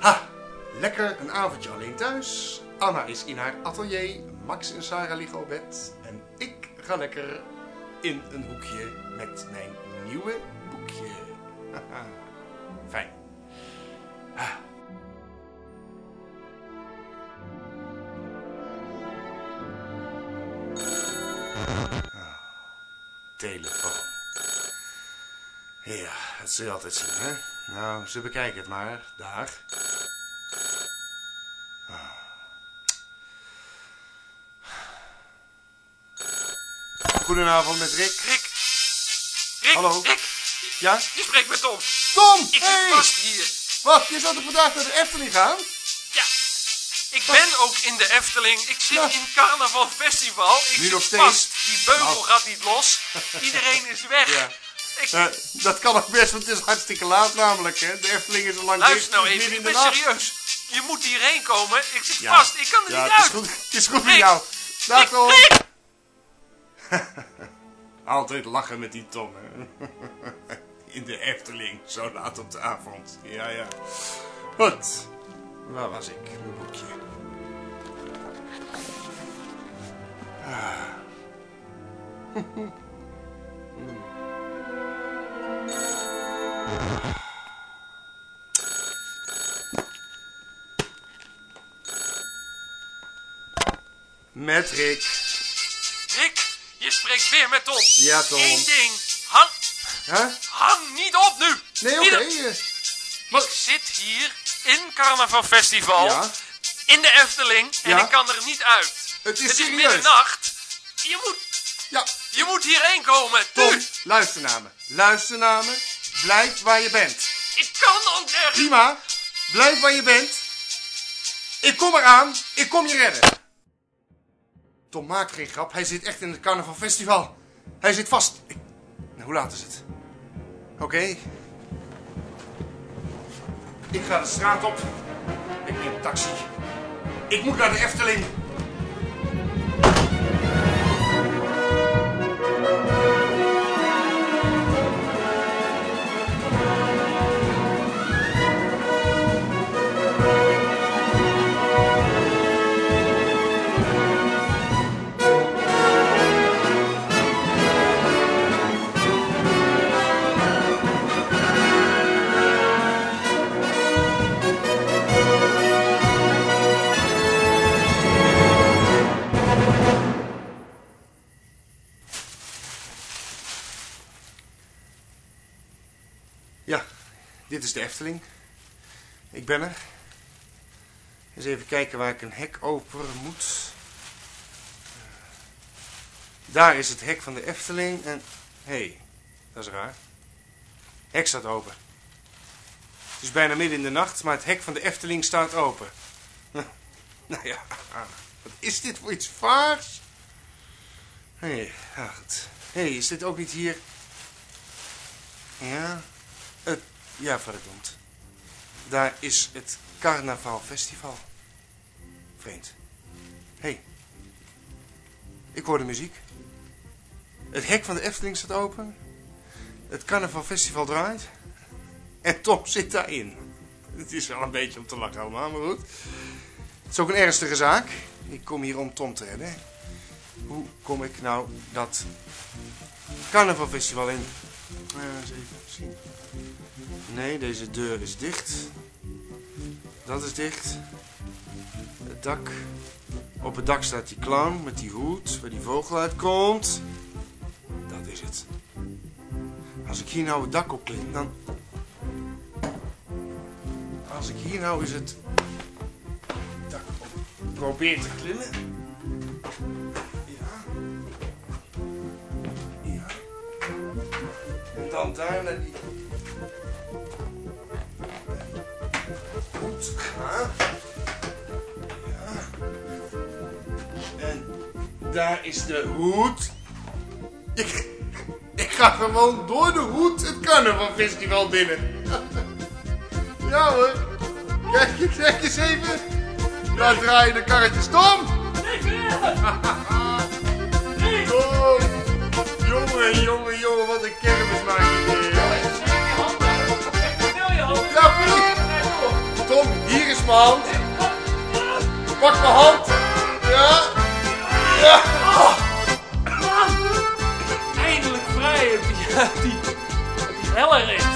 Ha, lekker een avondje alleen thuis. Anna is in haar atelier, Max en Sarah liggen op bed. En ik ga lekker in een hoekje met mijn nieuwe boekje. Fijn. Ah. Ah, Telefoon. Ja, dat zul je altijd zien, hè? Nou, ze bekijken het maar. Dag. Ah. Goedenavond met Rick. Rick! Rick! Hallo? Rick! Ja? Je spreekt met Tom! Tom! Ik hey! zit vast hier! Wat? Je zou toch vandaag naar de Efteling gaan? Ja! Ik ben ook in de Efteling. Ik zit Ja. in Carnaval Festival. Ik Nu zit nog steeds? vast. Die beugel Nou. gaat niet los. Iedereen is weg. Ja. Ik, Eh, dat kan ook best, want het is hartstikke laat namelijk, hè? De Efteling is al lang luister nou is even, ik ben nacht. serieus. Je moet hierheen komen. Ik zit Ja. vast. Ik kan er Ja, niet het is uit. goed, het is goed met Rick! jou. Dag Tom. Altijd lachen met die Tom, hè? In de Efteling, zo laat op de avond. Ja, ja. Goed. Waar was ik? Mijn boekje. Met Rick. Rick, je spreekt weer met Tom. Ja, Tom. Eén ding. Hang, Huh? hang niet op nu. Nee, oké. Eh, Ik zit hier in Carnaval Festival. Ja. In de Efteling. En Ja. ik kan er niet uit. Het is Het is middernacht. Je moet, je moet hierheen komen. Tom, Nu. luister naar me. Luister naar me. Blijf waar je bent. Ik kan ook nergens. Prima. Blijf waar je bent. Ik kom eraan. Ik kom je redden. Tom maakt geen grap. Hij zit echt in het Carnaval Festival. Hij zit vast. Ik... Nou, hoe laat is het? Oké. Ik ga de straat op. Ik neem een taxi. Ik moet naar de Efteling. Is de Efteling. Ik ben er. Eens even kijken waar ik een hek open moet. Daar is het hek van de Efteling en... Hé, hey, dat is raar. Hek staat open. Het is bijna midden in de nacht, maar het hek van de Efteling staat open. Nou ja, wat is dit voor iets vaars? Hé, hey, goed. Hé, hey, is dit ook niet hier... Ja, ja, verdomd. Daar is het Carnaval Festival. Vreemd. Hé. Hey. Ik hoor de muziek. Het hek van de Efteling staat open. Het Carnaval Festival draait. En Tom zit daarin. Het is wel een beetje om te lachen allemaal, maar goed. Het is ook een ernstige zaak. Ik kom hier om Tom te redden. Hoe kom ik nou dat Carnaval Festival in? Eh, eens even zien. Nee, deze deur is dicht. Dat is dicht. Het dak. Op het dak staat die clown met die hoed waar die vogel uitkomt. Dat is het. Als ik hier nou het dak op klim, dan... Als ik hier nou eens het dak op probeer te klimmen. Ja. Ja. En dan daar naar die... Goed. Ja. En daar is de hoed. Ik, ik ga gewoon door de hoed het carnavalfestival binnen. Ja hoor. Kijk, kijk eens even. Daar draaien de karretjes. Tom! Tom! Jongen, jongen, jongen, wat een kermis maak je weer. Ja. Tom, hier mijn hand. Pak mijn hand. Ja. Ja. Eindelijk vrij die, op die, die hellerit.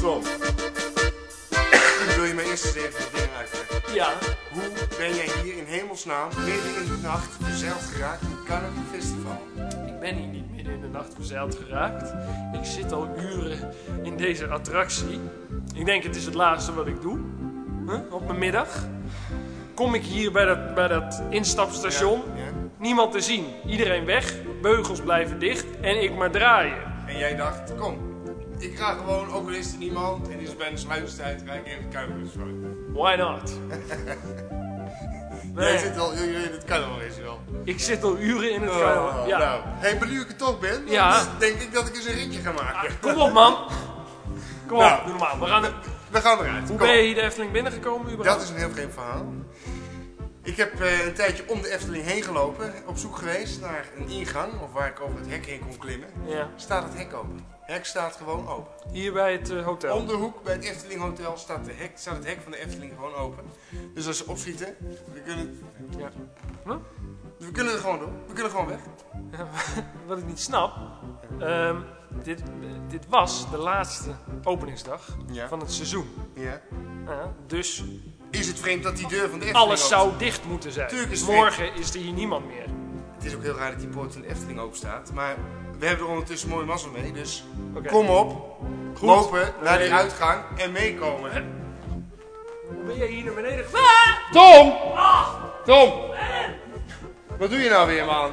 Tom. Wil je mij eerst eens even de dingen uitleggen? Ja, Hoe ben jij hier in hemelsnaam midden in de nacht verzeild geraakt in het Carnaval Festival? ik ben hier niet midden in de nacht verzeild geraakt. Ik zit al uren in deze attractie. Ik denk het is het laatste wat ik doe. Huh? Op mijn middag. Kom ik hier bij dat, bij dat instapstation. Ja, ja. Niemand te zien. Iedereen weg. Beugels blijven dicht. En ik maar draaien. En jij dacht, kom, ik ga gewoon, ook al is er niemand, en is het bijna sluitingstijd, ga ik even Festival. Why not? Jij Nee, zit al uren in het Carnaval Festival. ik zit al uren in het Oh. Ja. Nou, hey, maar nu ik er toch ben, Ja. denk ik dat ik eens een ritje ga maken. Kom op, man. Kom op, Nou. doe normaal. We gaan, We gaan eruit. hoe Kom. ben je hier de Efteling binnengekomen überhaupt? Dat is een heel vreemd verhaal. Ik heb eh, een tijdje om de Efteling heen gelopen, op zoek geweest naar een ingang, of waar ik over het hek heen kon klimmen. Ja. Staat het hek open? Het hek staat gewoon open. Hier bij het eh, hotel. Om de hoek bij het Efteling Hotel staat, de hek, staat het hek van de Efteling gewoon open. Dus als ze opschieten, we kunnen, Ja. We kunnen er gewoon door. We kunnen gewoon weg. Wat ik niet snap. ehm, dit, dit was de laatste openingsdag Ja. van het seizoen. Ja. Ja, dus Is het vreemd dat die deur van de Efteling alles open zou dicht moeten zijn. Tuurlijk is het Morgen is er hier niemand meer. Het is ook heel raar dat die poort van de Efteling open staat. Maar we hebben er ondertussen mooi mazzel mee. Dus Oké. kom op, Goed. lopen naar die uitgang en meekomen. Hoe ben jij hier naar beneden gegaan? Tom! Tom! Wat doe je nou weer, man?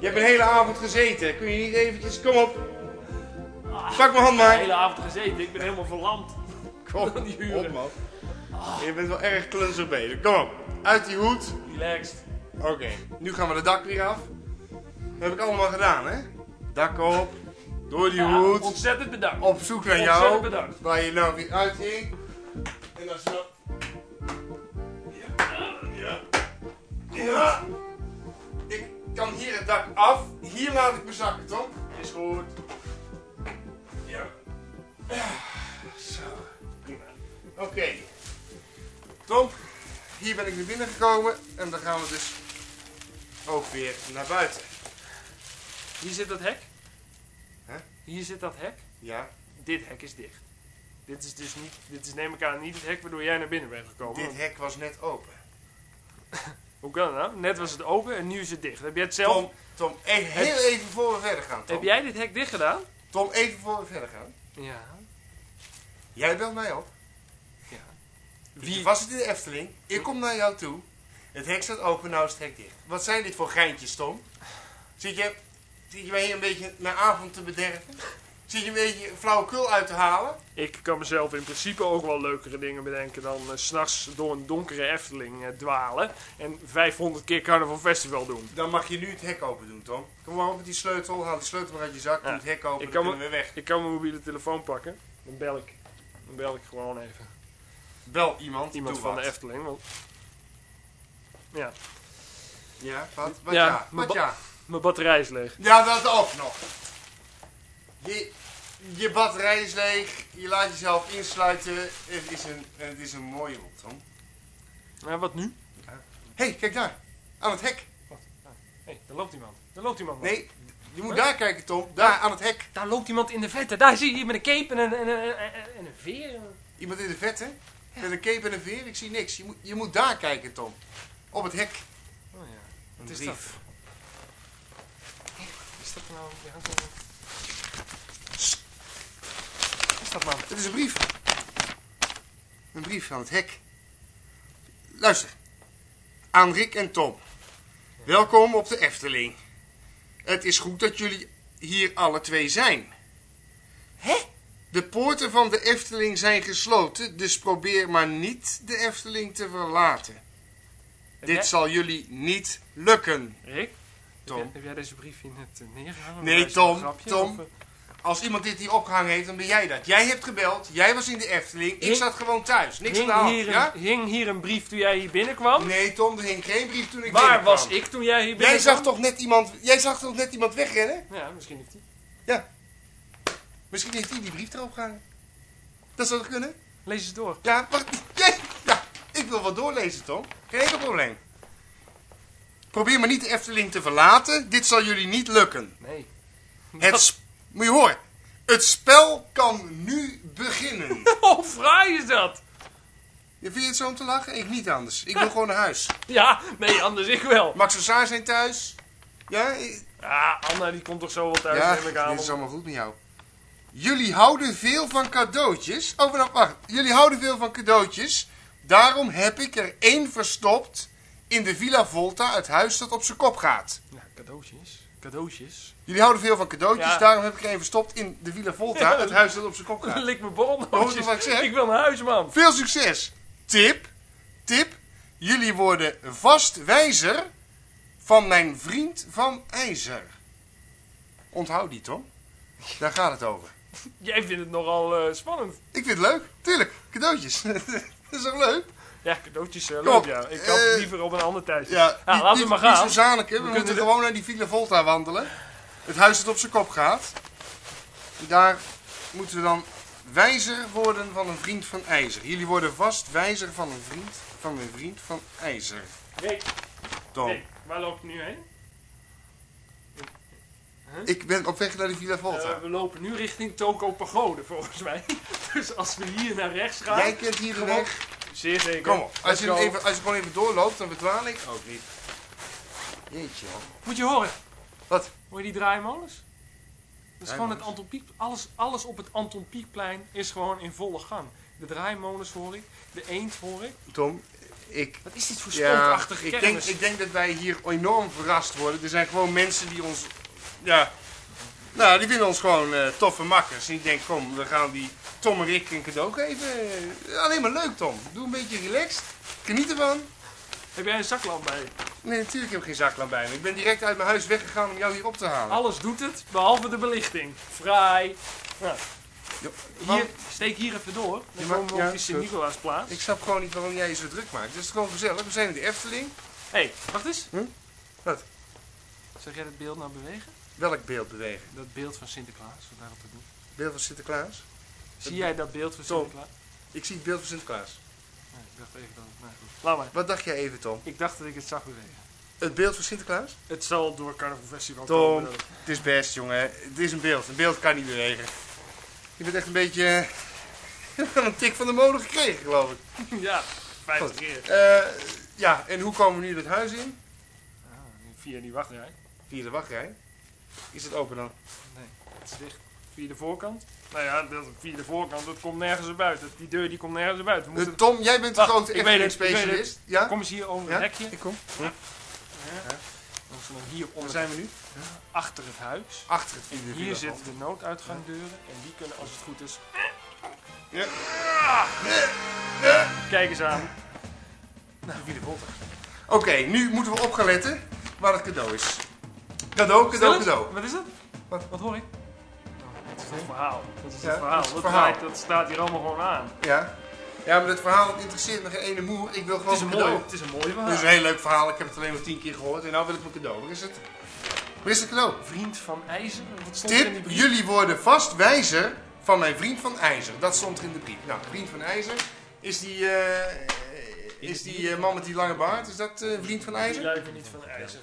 Je hebt een hele avond gezeten. Kun je niet eventjes... Kom op. Pak mijn hand De maar. hele avond gezeten. Ik ben helemaal verlamd. Kom op, man. Je bent wel erg klunzig bezig. Kom op. Uit die hoed. Relaxed. Oké. Nu gaan we de dak weer af. Dat heb ik allemaal gedaan, hè? Dak op. Door die Ja, hoed. ontzettend bedankt. Op zoek naar Ontzettend jou. bedankt. Waar je nou weer uithing. En dan zo. Ja. Ja. Ja. Ik kan hier het dak af. Hier laat ik me zakken, Tom. Is goed. Ja. Zo. Prima. Oké. Tom, hier ben ik weer binnengekomen. En dan gaan we dus ook weer naar buiten. Hier zit dat hek. Hè? Hier zit dat hek. Ja. Dit hek is dicht. Dit is dus niet, dit is neem ik aan niet het hek waardoor jij naar binnen bent gekomen. Dit hek was net open. Hoe kan dat nou? Net was het open en nu is het dicht. Heb jij het zelf? Tom, Tom, e- heel even voor we verder gaan, Tom. Heb jij dit hek dicht gedaan? Tom, even voor we verder gaan. Ja. Jij belt mij op. ja. Wie was het in de Efteling? Ik kom naar jou toe. Het hek staat open, nou is het hek dicht. Wat zijn dit voor geintjes, Tom? Zit je, zit je mij hier een beetje mijn avond te bederven? Zit je een beetje flauwekul uit te halen? Ik kan mezelf in principe ook wel leukere dingen bedenken dan eh, s s'nachts door een donkere Efteling eh, dwalen en 500 keer Carnaval Festival doen. Dan mag je nu het hek open doen, Tom. Kom maar op met die sleutel. Haal die sleutel maar uit je zak. Doe Ja. het hek open, Ik dan kunnen we weg. Ik kan mijn mobiele telefoon pakken. Dan bel ik. Dan bel ik gewoon even. Bel iemand. Iemand van wat. de Efteling. Want... Ja, Ja, wat? Wat Ja, Wat ja? mijn batterij is leeg. Ja, dat ook nog. Je, je batterij is leeg, je laat jezelf insluiten. Het is een, het is een mooie hond, Tom. Maar wat nu? Hé, hey, kijk daar. Aan het hek. Hé, hey, daar loopt iemand. Daar loopt iemand. Nee, je moet Huh? daar kijken, Tom. Daar, aan het hek. Daar loopt iemand in de vette. Daar zie je hier met een cape en een, en een, en een, en een veer. Iemand in de vette. Met een cape en een veer. Ik zie niks. Je moet, je moet daar kijken, Tom. Op het hek. Oh ja. Wat is dat? Is dat nou... Ja, zo... Wat is dat man? Het is een brief. Een brief aan het hek. Luister. Aan Rick en Tom. Welkom op de Efteling. Het is goed dat jullie hier alle twee zijn. Hè? De poorten van de Efteling zijn gesloten, dus probeer maar niet de Efteling te verlaten. Dit jij- zal jullie niet lukken. Rick? Tom. Heb jij, heb jij deze brief hier net uh, neergehangen? Nee, Tom, Tom. of, eh? Als iemand dit hier opgehangen heeft, dan ben jij dat. Jij hebt gebeld, jij was in de Efteling, ik Hing- zat gewoon thuis. Niks aan de hand, hier ja? een, hing hier een brief toen jij hier binnenkwam? Nee, Tom, er hing geen brief toen ik Waar binnenkwam. was ik toen jij hier Jij binnenkwam? zag toch net iemand, jij zag toch net iemand wegrennen? Ja, misschien heeft hij. Ja. Misschien heeft hij die brief erop gehangen. Dat zou toch kunnen? Lees eens door. Ja, wacht. Ja, ja, ik wil wat doorlezen, Tom. Geen enkel probleem. Probeer maar niet de Efteling te verlaten. Dit zal jullie niet lukken. Nee. Het Moet je horen. Het spel kan nu beginnen. Oh, fraai is dat. Je het zo om te lachen? Ik niet anders. Ik wil gewoon naar huis. Ja, nee, anders ik wel. Max en Saar zijn thuis. Ja, ik- Ja, Anna die komt toch zo wel thuis, ja neem ik aan. dit is allemaal goed met jou. Jullie houden veel van cadeautjes. Oh, wacht, wacht. Jullie houden veel van cadeautjes. Daarom heb ik er één verstopt in de Villa Volta, het huis dat op zijn kop gaat. Ja, cadeautjes. Cadeautjes. Jullie houden veel van cadeautjes, Ja. daarom heb ik er één verstopt in de Villa Volta, het huis dat op zijn kop gaat. Lik mijn wat ik zeg? Ik wil naar huis, man. Veel succes. Tip, tip. Jullie worden vast wijzer van mijn vriend van IJzer. Onthoud die, Tom. Daar gaat het over. Jij vindt het nogal eh, spannend. Ik vind het leuk. Tuurlijk, cadeautjes. dat is toch leuk? Ja, cadeautjes uh, leuk, ja. Ik had het eh, liever op een ander tijdje. Ja, Ja, laten we maar gaan. Zaneke, we, kunnen moeten de- gewoon naar die Villa Volta wandelen. Het huis dat op zijn kop gaat. Daar moeten we dan wijzer worden van een vriend van IJzer. Jullie worden vast wijzer van een vriend van mijn vriend van IJzer. Rick, Tom, Rick, waar loop je nu heen? ik ben op weg naar de Villa Volta. Eh, we lopen nu richting Toko Pagode, volgens mij. dus als we hier naar rechts gaan... Jij kent hier de weg. Zeer zeker. Kom op. Als je, even, als je gewoon even doorloopt, dan verdwaal ik ook niet. Jeetje, man. Moet je horen. Wat? Hoor je die draaimolens? Dat is gewoon het? Anton Pieck... Alles, alles op het Anton Pieckplein is gewoon in volle gang. De draaimolens hoor ik. De eend hoor ik. Tom, ik Wat is dit voor Ja, spookachtige ik denk, ik denk dat wij hier enorm verrast worden. Er zijn gewoon mensen die ons, ja, nou, die vinden ons gewoon eh, toffe makkers. En ik denk, kom, we gaan die Tom en Rick een cadeau geven. Alleen maar leuk, Tom. Doe een beetje relaxed. Geniet ervan. Heb jij een zaklamp bij? Nee, natuurlijk heb ik geen zaklamp bij me. Ik ben direct uit mijn huis weggegaan om jou hier op te halen. Alles doet het, behalve de belichting. Fraai. Nou, Ja, hier, steek hier even door. Dan Ja, komen we ja, op die Sint-Nicolaasplaats. ik snap gewoon niet waarom jij je zo druk maakt. Het is gewoon gezellig. We zijn in de Efteling. Hé, hey, wacht eens. Hm? Wat? Zeg jij dat beeld nou bewegen? Welk beeld bewegen? Dat beeld van Sinterklaas, wat daarop te doen. Beeld van Sinterklaas? Zie jij dat beeld van. Sinterklaas? Ik zie het beeld van Sinterklaas. Nee, ik dacht even dat... Nee, goed. Laat maar. Wat dacht jij even, Tom? Ik dacht dat ik het zag bewegen. Het beeld van Sinterklaas? Het zal door Carnaval Festival Tom, komen. het is best, jongen. Het is een beeld. Een beeld kan niet bewegen. Je bent echt een beetje... een tik van de molen gekregen, geloof ik. ja, 50 Goed. keer. Eh, ja, en hoe komen we nu het huis in? Ah, via die wachtrij. Via de wachtrij. Is het open dan? Het is dicht. Via de voorkant. Nou ja, dat, via de voorkant, dat komt nergens naar buiten. Die deur die komt nergens naar buiten. We Eh, moeten... Tom, jij bent de Wacht, grote Efteling-specialist. Ja? Kom eens hier over Ja? het hekje. Ik kom. Ja. Hier Waar onder, zijn we nu? achter het huis. Achter het vierde Hier zitten de nooduitgangdeuren. En die kunnen, als het goed is... Ja. Kijk eens aan. De vierde volta. Oké, nu moeten we op gaan letten waar het cadeau is. Cadeau, cadeau, cadeau. Wat is dat? Wat? Wat hoor ik? Het verhaal. Dat is het verhaal. dat is het verhaal. dat staat hier allemaal gewoon aan. Ja. Ja, maar het verhaal dat interesseert me geen ene moer. Ik wil Het gewoon is een een cadeau. mooi, het is een mooi verhaal. Het is een heel leuk verhaal. Ik heb het alleen maar tien keer gehoord. En nou wil ik mijn cadeau. Waar is het? Waar is het cadeau? Vriend van IJzer. Wat stond er in die Tip, brief? jullie worden vast wijzer van mijn vriend van IJzer. Dat stond er in de brief. Nou, vriend van IJzer is die, eh, is die eh, man met die lange baard. Is dat eh, vriend van Die IJzer? lijken niet van IJzer.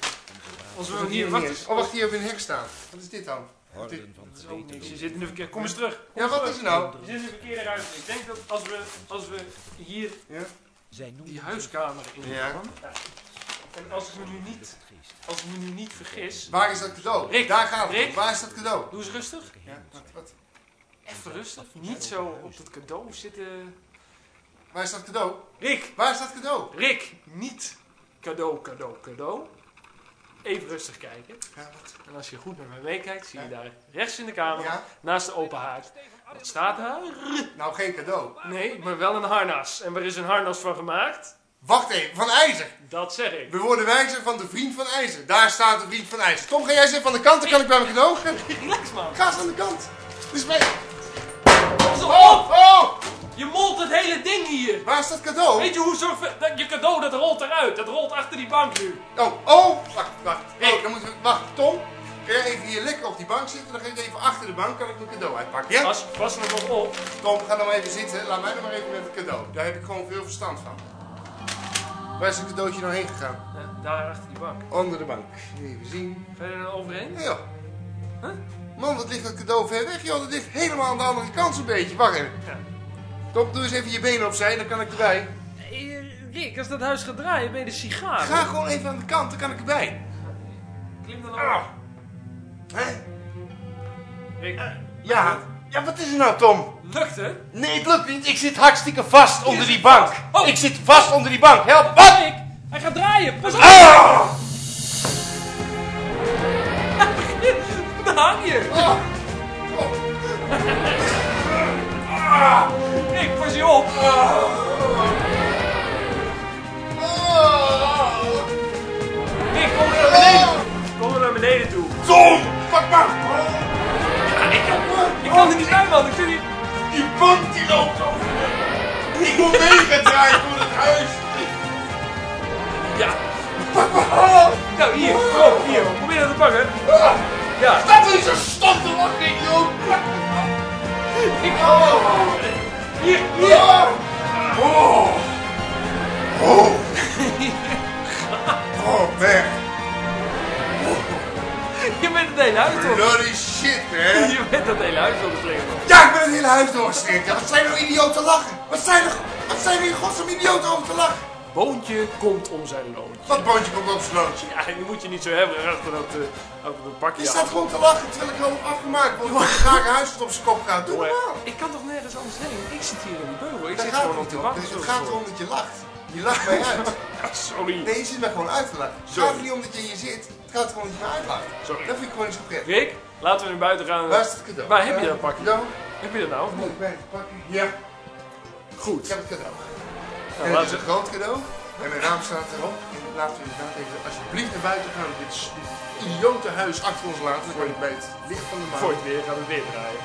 Als we hier, wacht. Oh, wacht, hier hebben we een hek staan. Wat is dit dan? Orden van Dat is ook niks. Je zit in de verkeerde... Kom eens terug. Kom Ja, wat terug. is er nou? Je zit in de verkeerde ruimte. Ik denk dat als we, als we hier Ja? Zij die huiskamer in Ja. gaan. En als ik me nu niet, als ik me nu niet vergis... Waar is dat cadeau? Rick, Daar gaat het. Waar is dat cadeau? Doe eens rustig. Ja, wat, wat? Even rustig. Niet zo op het cadeau zitten... Waar is dat cadeau? Rick! Waar is dat cadeau? Rick! Niet cadeau, cadeau, cadeau. Even rustig kijken. Ja, wat? En als je goed naar mij meekijkt, zie je daar rechts in de kamer, Ja? naast de open haard. Wat staat daar? Nou, geen cadeau. Nee, maar wel een harnas. En waar is een harnas van gemaakt? Wacht even, van IJzer. Dat zeg ik. We worden wijzer van de vriend van IJzer. Daar staat de vriend van IJzer. Tom, ga jij eens even aan de kant, dan kan ik bij mijn cadeau. Relax man. Ga eens aan de kant. Dus bij... Op! Oh, oh! Je molt het hele ding hier. Waar is dat cadeau? Weet je hoe dat- Je cadeau, dat rolt eruit. Dat rolt achter die bank nu. Oh, oh! Wacht, wacht. Hey, dan moeten we... Wacht, Tom. Kun jij even hier lekker op die bank zitten? Dan ga ik even achter de bank, kan ik mijn cadeau uitpakken. Ja? Pas, pas er nog op. Tom, ga dan maar even zitten. Laat mij dan maar even met het cadeau. Daar heb ik gewoon veel verstand van. Waar is het cadeautje nou heen gegaan? Ja, daar achter die bank. Onder de bank. Even zien. Ga je er nou overheen? Ja. Huh? Man, dat ligt het cadeau ver weg, joh. Dat ligt helemaal aan de andere kant zo'n beetje. Wacht even. Ja. Tom, doe eens even je benen opzij, dan kan ik erbij. Rick, als dat huis gaat draaien, ben je de sigaar. Ga gewoon even aan de kant, dan kan ik erbij. Klim dan Ah. op. Hè? Rick, Ja. Ja, wat is er nou, Tom? lukt het? Nee, het lukt niet. Ik zit hartstikke vast onder die bank. Oh. Ik zit vast onder die bank. Help. Wat? Rick, hij gaat draaien. Pas op. Ah! Daar hang je. Oh. Rick, pas je op. Oh. Rick, kom er naar beneden. Kom er naar beneden toe. Tom, pak maar. Ja, ik, ik kan er niet bij, man. Ik zit hier. Die bank die loopt over. Ik moet meegedraaid door het huis. Ja. Pak maar. Nou, hier. Kom, hier. Probeer dat te pakken. Ja. Dat is een stom te lachen, idioot. Ik hier. Oh. Oh. Oh, weg. Je bent het hele huis door. Bloody shit, hè. Je bent het hele huis door geslingerd. Ja, ik ben het hele huis doorgeslingerd. Wat zijn nou idioten lachen? Wat zijn er, wat zijn er in godsnaam idioten over te lachen? Boontje komt om zijn loontje. Wat boontje komt op zijn loodje? Ja, die moet je niet zo hebben achter dat, uh, achter dat bakje. Je staat gewoon te lachen terwijl ik gewoon afgemaakt word. Dat ik graag een huis op zijn kop gaat. Doe normaal. ik kan toch nergens anders heen? Ik zit hier in de beugel. Ik Daar zit gewoon op de bank. om. Dus Het gaat erom dat je lacht. Je lacht mij uit. Ja, sorry. Nee, je zit mij gewoon uit te lachen. Het gaat niet om dat je hier zit. Het gaat gewoon dat je mij uitlacht. Sorry. Dat vind ik gewoon niet zo prettig. Rick, laten we naar buiten gaan. Waar is het cadeau? Waar heb je Eh, dat pakje? Cadeau? Heb je dat nou? Moet ik bij het pakje? Ja. Goed. Ik heb het cadeau. Nou, en het is een groot cadeau. En mijn naam staat erop. En laten we inderdaad even alsjeblieft naar buiten gaan. Dit idiote huis achter ons laten. Dan ik bij het licht van de maan. Voor het weer gaat het weer draaien.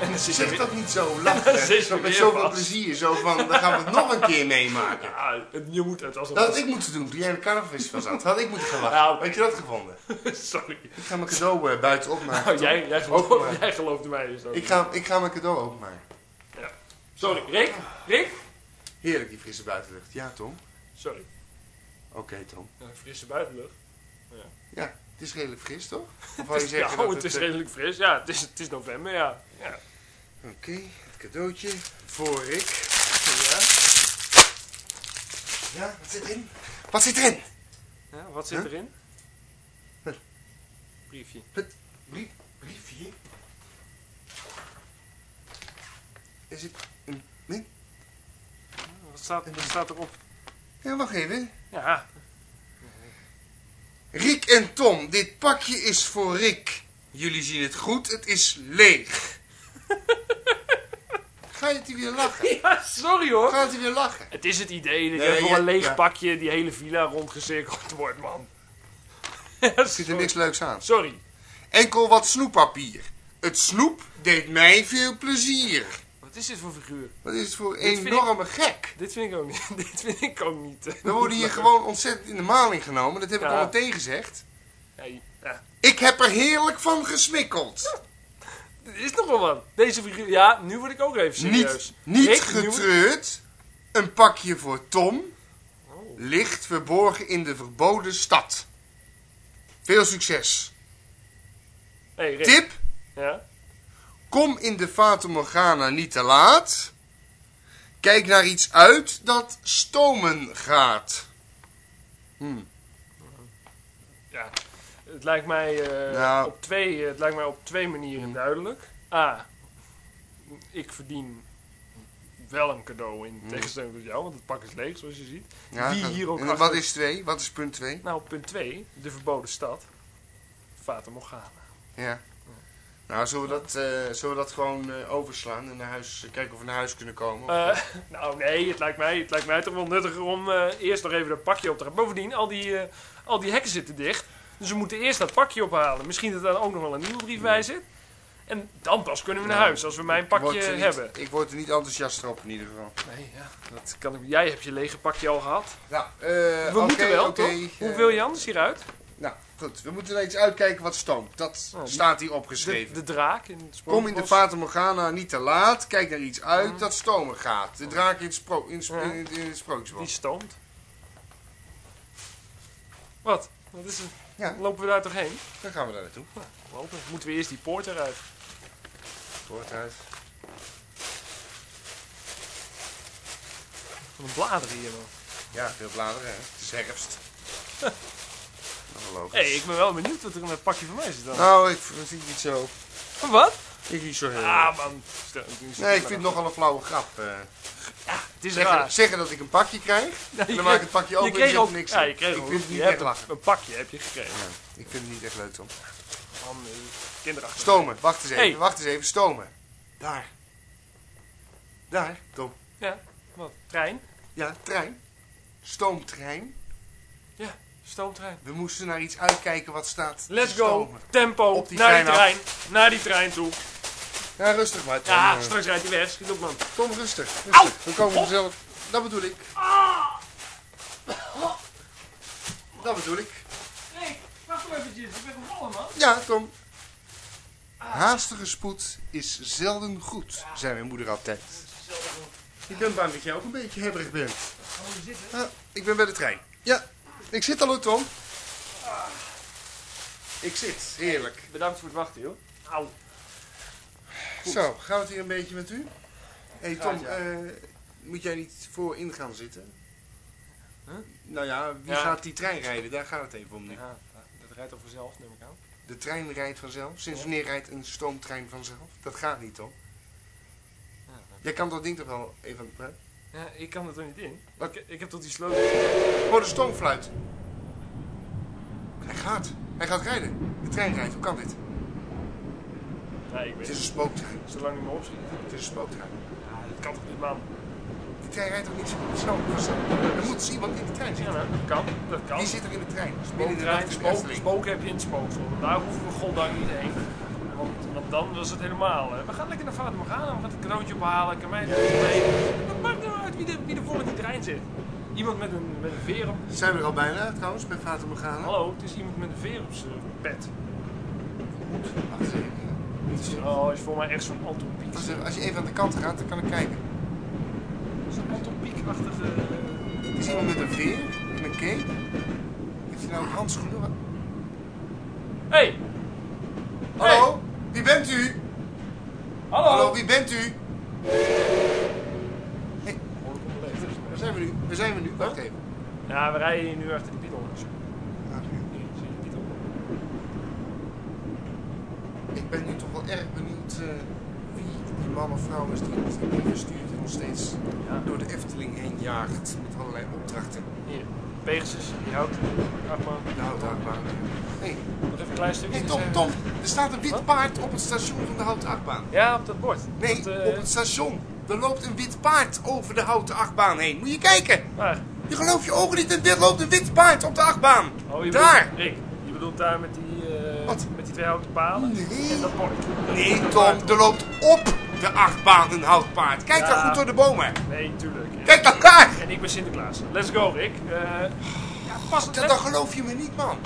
En dan zit Zeg weer... dat niet zo lachen. met zoveel plezier. Zo van, dan gaan we het nog een keer meemaken. Ja, je moet het als Dat had ik moeten doen toen jij in het carnavalfestival zat. Had ik moeten gaan lachen. Nou. Had je dat gevonden? Sorry. Ik ga mijn cadeau eh, buiten opmaken. Nou, jij, jij, jij gelooft in mij dus ook. Ik ga, ik ga mijn cadeau openmaken. Sorry. Rick? Rick? Heerlijk die frisse buitenlucht. Ja, Tom? Sorry. Oké, Tom. Ja, frisse buitenlucht. Ja, het is redelijk fris, toch? Of wou je Ja, zeggen oh, dat het is eh, redelijk fris. Ja, het is, het is november, ja. Ja. Oké, het cadeautje voor Rick. ja. Ja, wat zit erin? Wat zit erin? ja wat zit Huh? erin? Huh? Briefje. Het brief, briefje. Is het staat, wat staat erop? Ja, wacht even. Ja, Rick en Tom, dit pakje is voor Rick. Jullie zien het goed, het is leeg. Ga je het weer lachen? ja sorry hoor. Ga het weer lachen? Het is het idee dat Nee, je voor ja, een leeg ja. pakje die hele villa rondgecirkeld wordt, man. Er zit er niks leuks aan. Sorry. Enkel wat snoeppapier. Het snoep deed mij veel plezier. Wat is dit voor figuur? Wat is het voor Dit enorme gek? Dit vind ik ook niet. Dit vind ik ook niet. We worden hier gewoon ontzettend in de maling genomen. Dat heb ik al meteen gezegd. Ja, ja. Ik heb er heerlijk van gesmikkeld. Dit is nog wel wat. Deze figuur. Ja, nu word ik ook even serieus. Niet, word- getreurd. Een pakje voor Tom. Oh. Ligt verborgen in de verboden stad. Veel succes. Hey. Tip. Ja? Kom in de Fata Morgana niet te laat. Kijk naar iets uit dat stomen gaat. Hm. Ja. Het lijkt mij, eh, Nou. op twee, het lijkt mij op twee manieren duidelijk. A. Ik verdien wel een cadeau in tegenstelling tot jou, want het pak is leeg zoals je ziet. Ja, Wie hier ook en wat is twee? Wat is punt twee? Nou, punt 2, de verboden stad. Fata Morgana. Ja. Nou, zullen we dat, eh, zullen we dat gewoon eh, overslaan en naar huis, kijken of we naar huis kunnen komen? Eh, nou nee, het lijkt, mij, het lijkt mij toch wel nuttiger om eh, eerst nog even dat pakje op te gaan. Bovendien, al die, eh, al die hekken zitten dicht. Dus we moeten eerst dat pakje ophalen. Misschien dat er dan ook nog wel een nieuwe brief bij zit. En dan pas kunnen we naar Nou, huis, als we mijn pakje niet- hebben. Ik word er niet enthousiast op in ieder geval. Nee, ja, dat kan ik. Jij hebt je lege pakje al gehad. Nou, eh We moeten wel, oké, toch? eh, Hoe wil je anders hieruit? Goed, we moeten naar iets uitkijken wat stoomt. Dat Oh, staat hier opgeschreven. de draak in het Kom in de. Fata Morgana niet te laat. Kijk naar iets uit Mhm. dat stomen gaat. De draak in het, spro in, in, het- in het sprookjesbos. Die stoomt. Wat? Wat is er? Ja. Lopen we daar toch heen? Dan gaan we daar naartoe. Lopen. Moeten we eerst die poort eruit? Poort uit. Van de bladeren hier, man. Ja, veel bladeren, hè. Het is herfst. Hé, hey, ik ben wel benieuwd wat er in het pakje van mij zit dan. Nou, ik vind het niet zo... Wat? Ik niet zo heel... Ah, man. Stel, nee, ik vind het nogal een flauwe grap. eh. Het is zeggen, raar. zeggen dat ik een pakje krijg. Ja, En dan maak ik het pakje je open en er niks ja, je kreeg Ik vind het niet je echt hebt lachen. Een pakje heb je gekregen. Ja, ik vind het niet echt leuk, Tom. Van uh, kinderachtig. Stomen, wacht eens even, Hey. wacht eens even, stomen. Daar. Daar, Tom. Ja, wat? Trein? Ja, trein. Stoomtrein. Ja, stoomtrein. We moesten naar iets uitkijken wat staat. Let's go. Tempo. Op die naar trein die af. trein. Naar die trein toe. Ja, rustig maar, Tom. Ja, Eh, straks rijdt hij weg. Schiet op, man. Tom, rustig. rustig. Au! We komen vanzelf. Dat bedoel ik. Dat bedoel ik. Nee, wacht maar eventjes. Ik ben gevallen, man. Ja, Tom. Haastige spoed is zelden goed, zei mijn moeder altijd. Ik ben bang dat jij ook een beetje hebberig bent. We zitten? Ja, ik ben bij de trein. Ja, ik zit al hoor, Tom. Ik zit, heerlijk. Bedankt voor het wachten, joh. Auw. Goed. Zo, gaan we het hier een beetje met u? Hé hey, Tom, ja. eh, moet jij niet voorin gaan zitten? Huh? Nou ja, wie Ja. gaat die trein rijden? Daar gaat het even om nu. Ja, dat rijdt al vanzelf, neem ik aan. De trein rijdt vanzelf. Sinds wanneer rijdt een stoomtrein vanzelf? Dat gaat niet, Tom. Ja, Jij kan dat ding toch wel even aan? Ja, ik kan er toch niet in. Wat? Ik, ik heb tot die sleutel. Oh, de stoomfluit. Hij gaat. Hij gaat rijden. De trein rijdt. Hoe kan dit? Nee, ik Het weet is een het. spooktrein. Zolang hij me opschiet. Het is een spooktrein. Ja, dat kan toch niet, man? Die trein rijdt toch niet zo snel? Er moet dus iemand in de trein Ja, zitten. nou, dat kan. Dat kan. Wie zit er in de trein? Spooktrein, spook, spook heb je in het spooksel. Daar hoeven we goddank niet heen. Want, want dan was het helemaal. Hè. We gaan lekker naar Vader Morgana, we gaan het cadeautje ophalen. Kan mij het mee. Wat maakt uit wie er, wie voor in die trein zit? Iemand met een, met een veer op. Zijn we er al bijna trouwens bij Fata Morgana? Hallo, het is iemand met een veer op zijn pet. Wacht eens even. Het is, oh, is voor mij echt zo'n. Wacht even. Als je even aan de kant gaat, dan kan ik kijken. Zo'n antropiekachtige. Het is iemand met een veer, in een cape. Heeft hij nou ook handschoenen? Hé! Hey, Hallo? Wie bent u? hallo! Hallo, wie bent u? Oh, dat komt wel even. Waar zijn we nu? Waar zijn we nu? Wacht even. Ja, we rijden hier nu achter die Beetle. Die Beetle? Ik ben nu toch wel erg benieuwd eh, wie die man of vrouw is die ons die brieven stuurt en ons steeds Ja. door de Efteling heen jaagt met allerlei opdrachten. Hier, Pegasus, die houdt. Achtbaan. De houten achtbaan. Hé, Nog even een klein stukje. hey, Tom, Tom, er staat een wit Wat? paard op het station van de houten achtbaan. Ja, op dat bord. Nee, Dat, eh, op het station. Er loopt een wit paard over de houten achtbaan heen. Moet je kijken. Waar? Je gelooft je ogen niet. Er loopt een wit paard op de achtbaan. Oh, je Daar. Bedoelt, Rick, je bedoelt daar met die, eh, Wat? met die twee houten palen? Nee. En dat bord. Nee, Dat Tom, paard. er loopt op de achtbaan een houtpaard. Kijk Ja. dan goed door de bomen. Nee, tuurlijk. Kijk dan daar. En ik ben Sinterklaas. Let's go, Rick. Eh ja, pas Dan, geloof je me niet, man.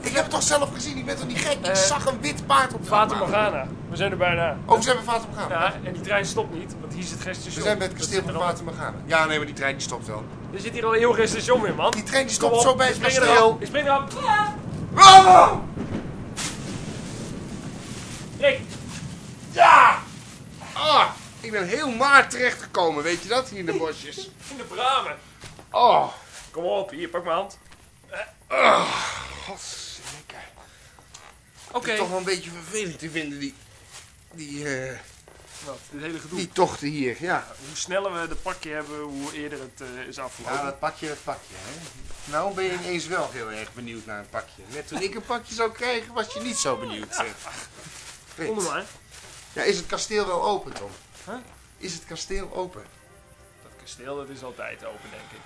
Ik heb het toch zelf gezien, ik ben toch niet gek? Ik Eh, zag een wit paard op de Vater achtbaan. Morgana. We zijn er bijna. Oh, ze hebben Vater Morgana. Ja, en die trein stopt niet, want hier zit geen station. We zijn bij het Dat kasteel van Vater Morgana. Ja, nee, maar die trein die stopt wel. Er zit hier al heel geen station meer, man. Die trein die stopt op, zo bij het kasteel. Ik spring erop. Ja. Oh! Rick, Ja! Ah, ik ben heel maar terechtgekomen, weet je dat? Hier in de bosjes. in de bramen. Oh, Kom op, hier, pak mijn hand. Godzijdank. Oké. Het is toch wel een beetje vervelend te vinden, die, die, eh, Wat, dit hele gedoe. die tochten hier. Ja. Hoe sneller we de pakje hebben, hoe eerder het eh, is afgelopen. Ja, dat pakje, dat pakje, hè. Nou ben je ineens wel heel erg benieuwd naar een pakje. Net toen ik een pakje zou krijgen, was je niet zo benieuwd. Onder mij. Ja, is het kasteel wel open, Tom? Huh? Is het kasteel open? Dat kasteel dat is altijd open, denk ik.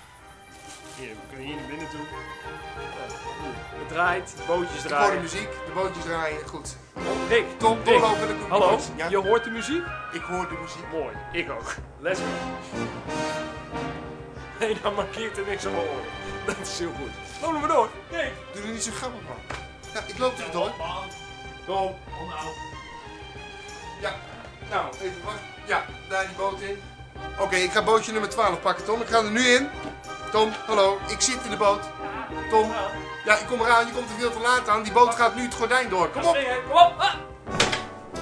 Hier, we kunnen hier naar binnen toe. Hier. Het draait, de bootjes Ik hoor de draaien. muziek, de bootjes draaien, goed. Rick, Tom, Rick, doorlopen, dan kom ik hallo. Ja? je hoort de muziek? Ik hoor de muziek. Mooi, ik ook. Let's go. Nee, dan markeert er niks aan mijn oren. Dat is heel goed. Lopen we door. Rick. Doe er niet zo grappig van. Ja, ik loop er door. Nou. Ja, nou, even wachten. Ja, daar die boot in. Oké, ik ga bootje nummer 12 pakken, Tom. Ik ga er nu in. Tom, hallo, ik zit in de boot. Tom, ja, ik kom eraan. Je komt er veel te laat aan. Die boot gaat nu het gordijn door. Kom op. Kom op. Ah.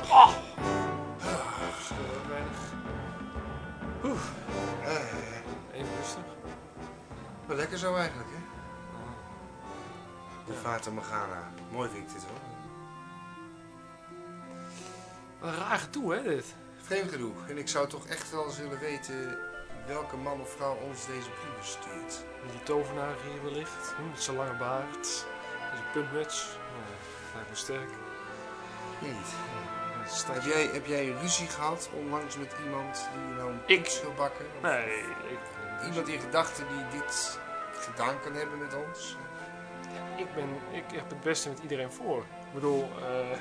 Oh. Oeh, Eh, Even rustig. wel lekker zo eigenlijk, hè? De Fata Morgana. Mooi vind ik dit, hoor. Wat een raar gedoe, hè, dit? Vreemd genoeg. En ik zou toch echt wel eens willen weten welke man of vrouw ons deze brieven stuurt. Die tovenaar hier wellicht. Hm, Met zijn lange baard. Deze puntmuts. Ja, lijkt me sterk. Niet. Ja, Heb jij, heb jij ruzie gehad onlangs met iemand die je nou een Ik? wil bakken? Of Nee, ik, Iemand in gedachten die dit gedaan kan hebben met ons? ik, ben, ik heb het beste met iedereen voor. Ik bedoel, eh,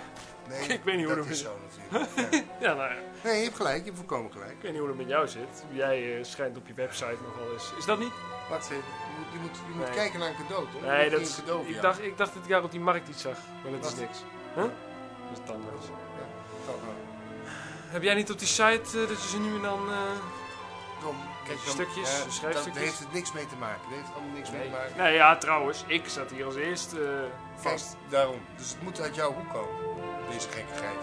Nee, Ik weet niet hoe dat is zo natuurlijk. Ja. ja, nou ja, Nee, je hebt gelijk. Je hebt volkomen gelijk. ik weet niet hoe het met jou zit. Jij eh, schijnt op je website nogal eens. Is dat niet? Even. Je moet, je moet, je moet Nee. kijken naar een cadeau, toch? Nee, dat is, een cadeau ik, dacht, ik dacht dat ik jou op die markt iets zag. Maar dat is Wat? niks. Huh? Dat is tandarts. Oh. Heb jij niet op die site eh, dat je ze nu en dan... eh, Tom, kijk dan. Stukjes, Ja, dat- schrijfstukjes. Daar heeft het niks mee te maken. Dat heeft allemaal niks mee te maken. Nee, ja, trouwens. Ik zat hier als eerste Kijk, vast. daarom. Dus het moet uit jouw hoek komen. Deze gekkigheid.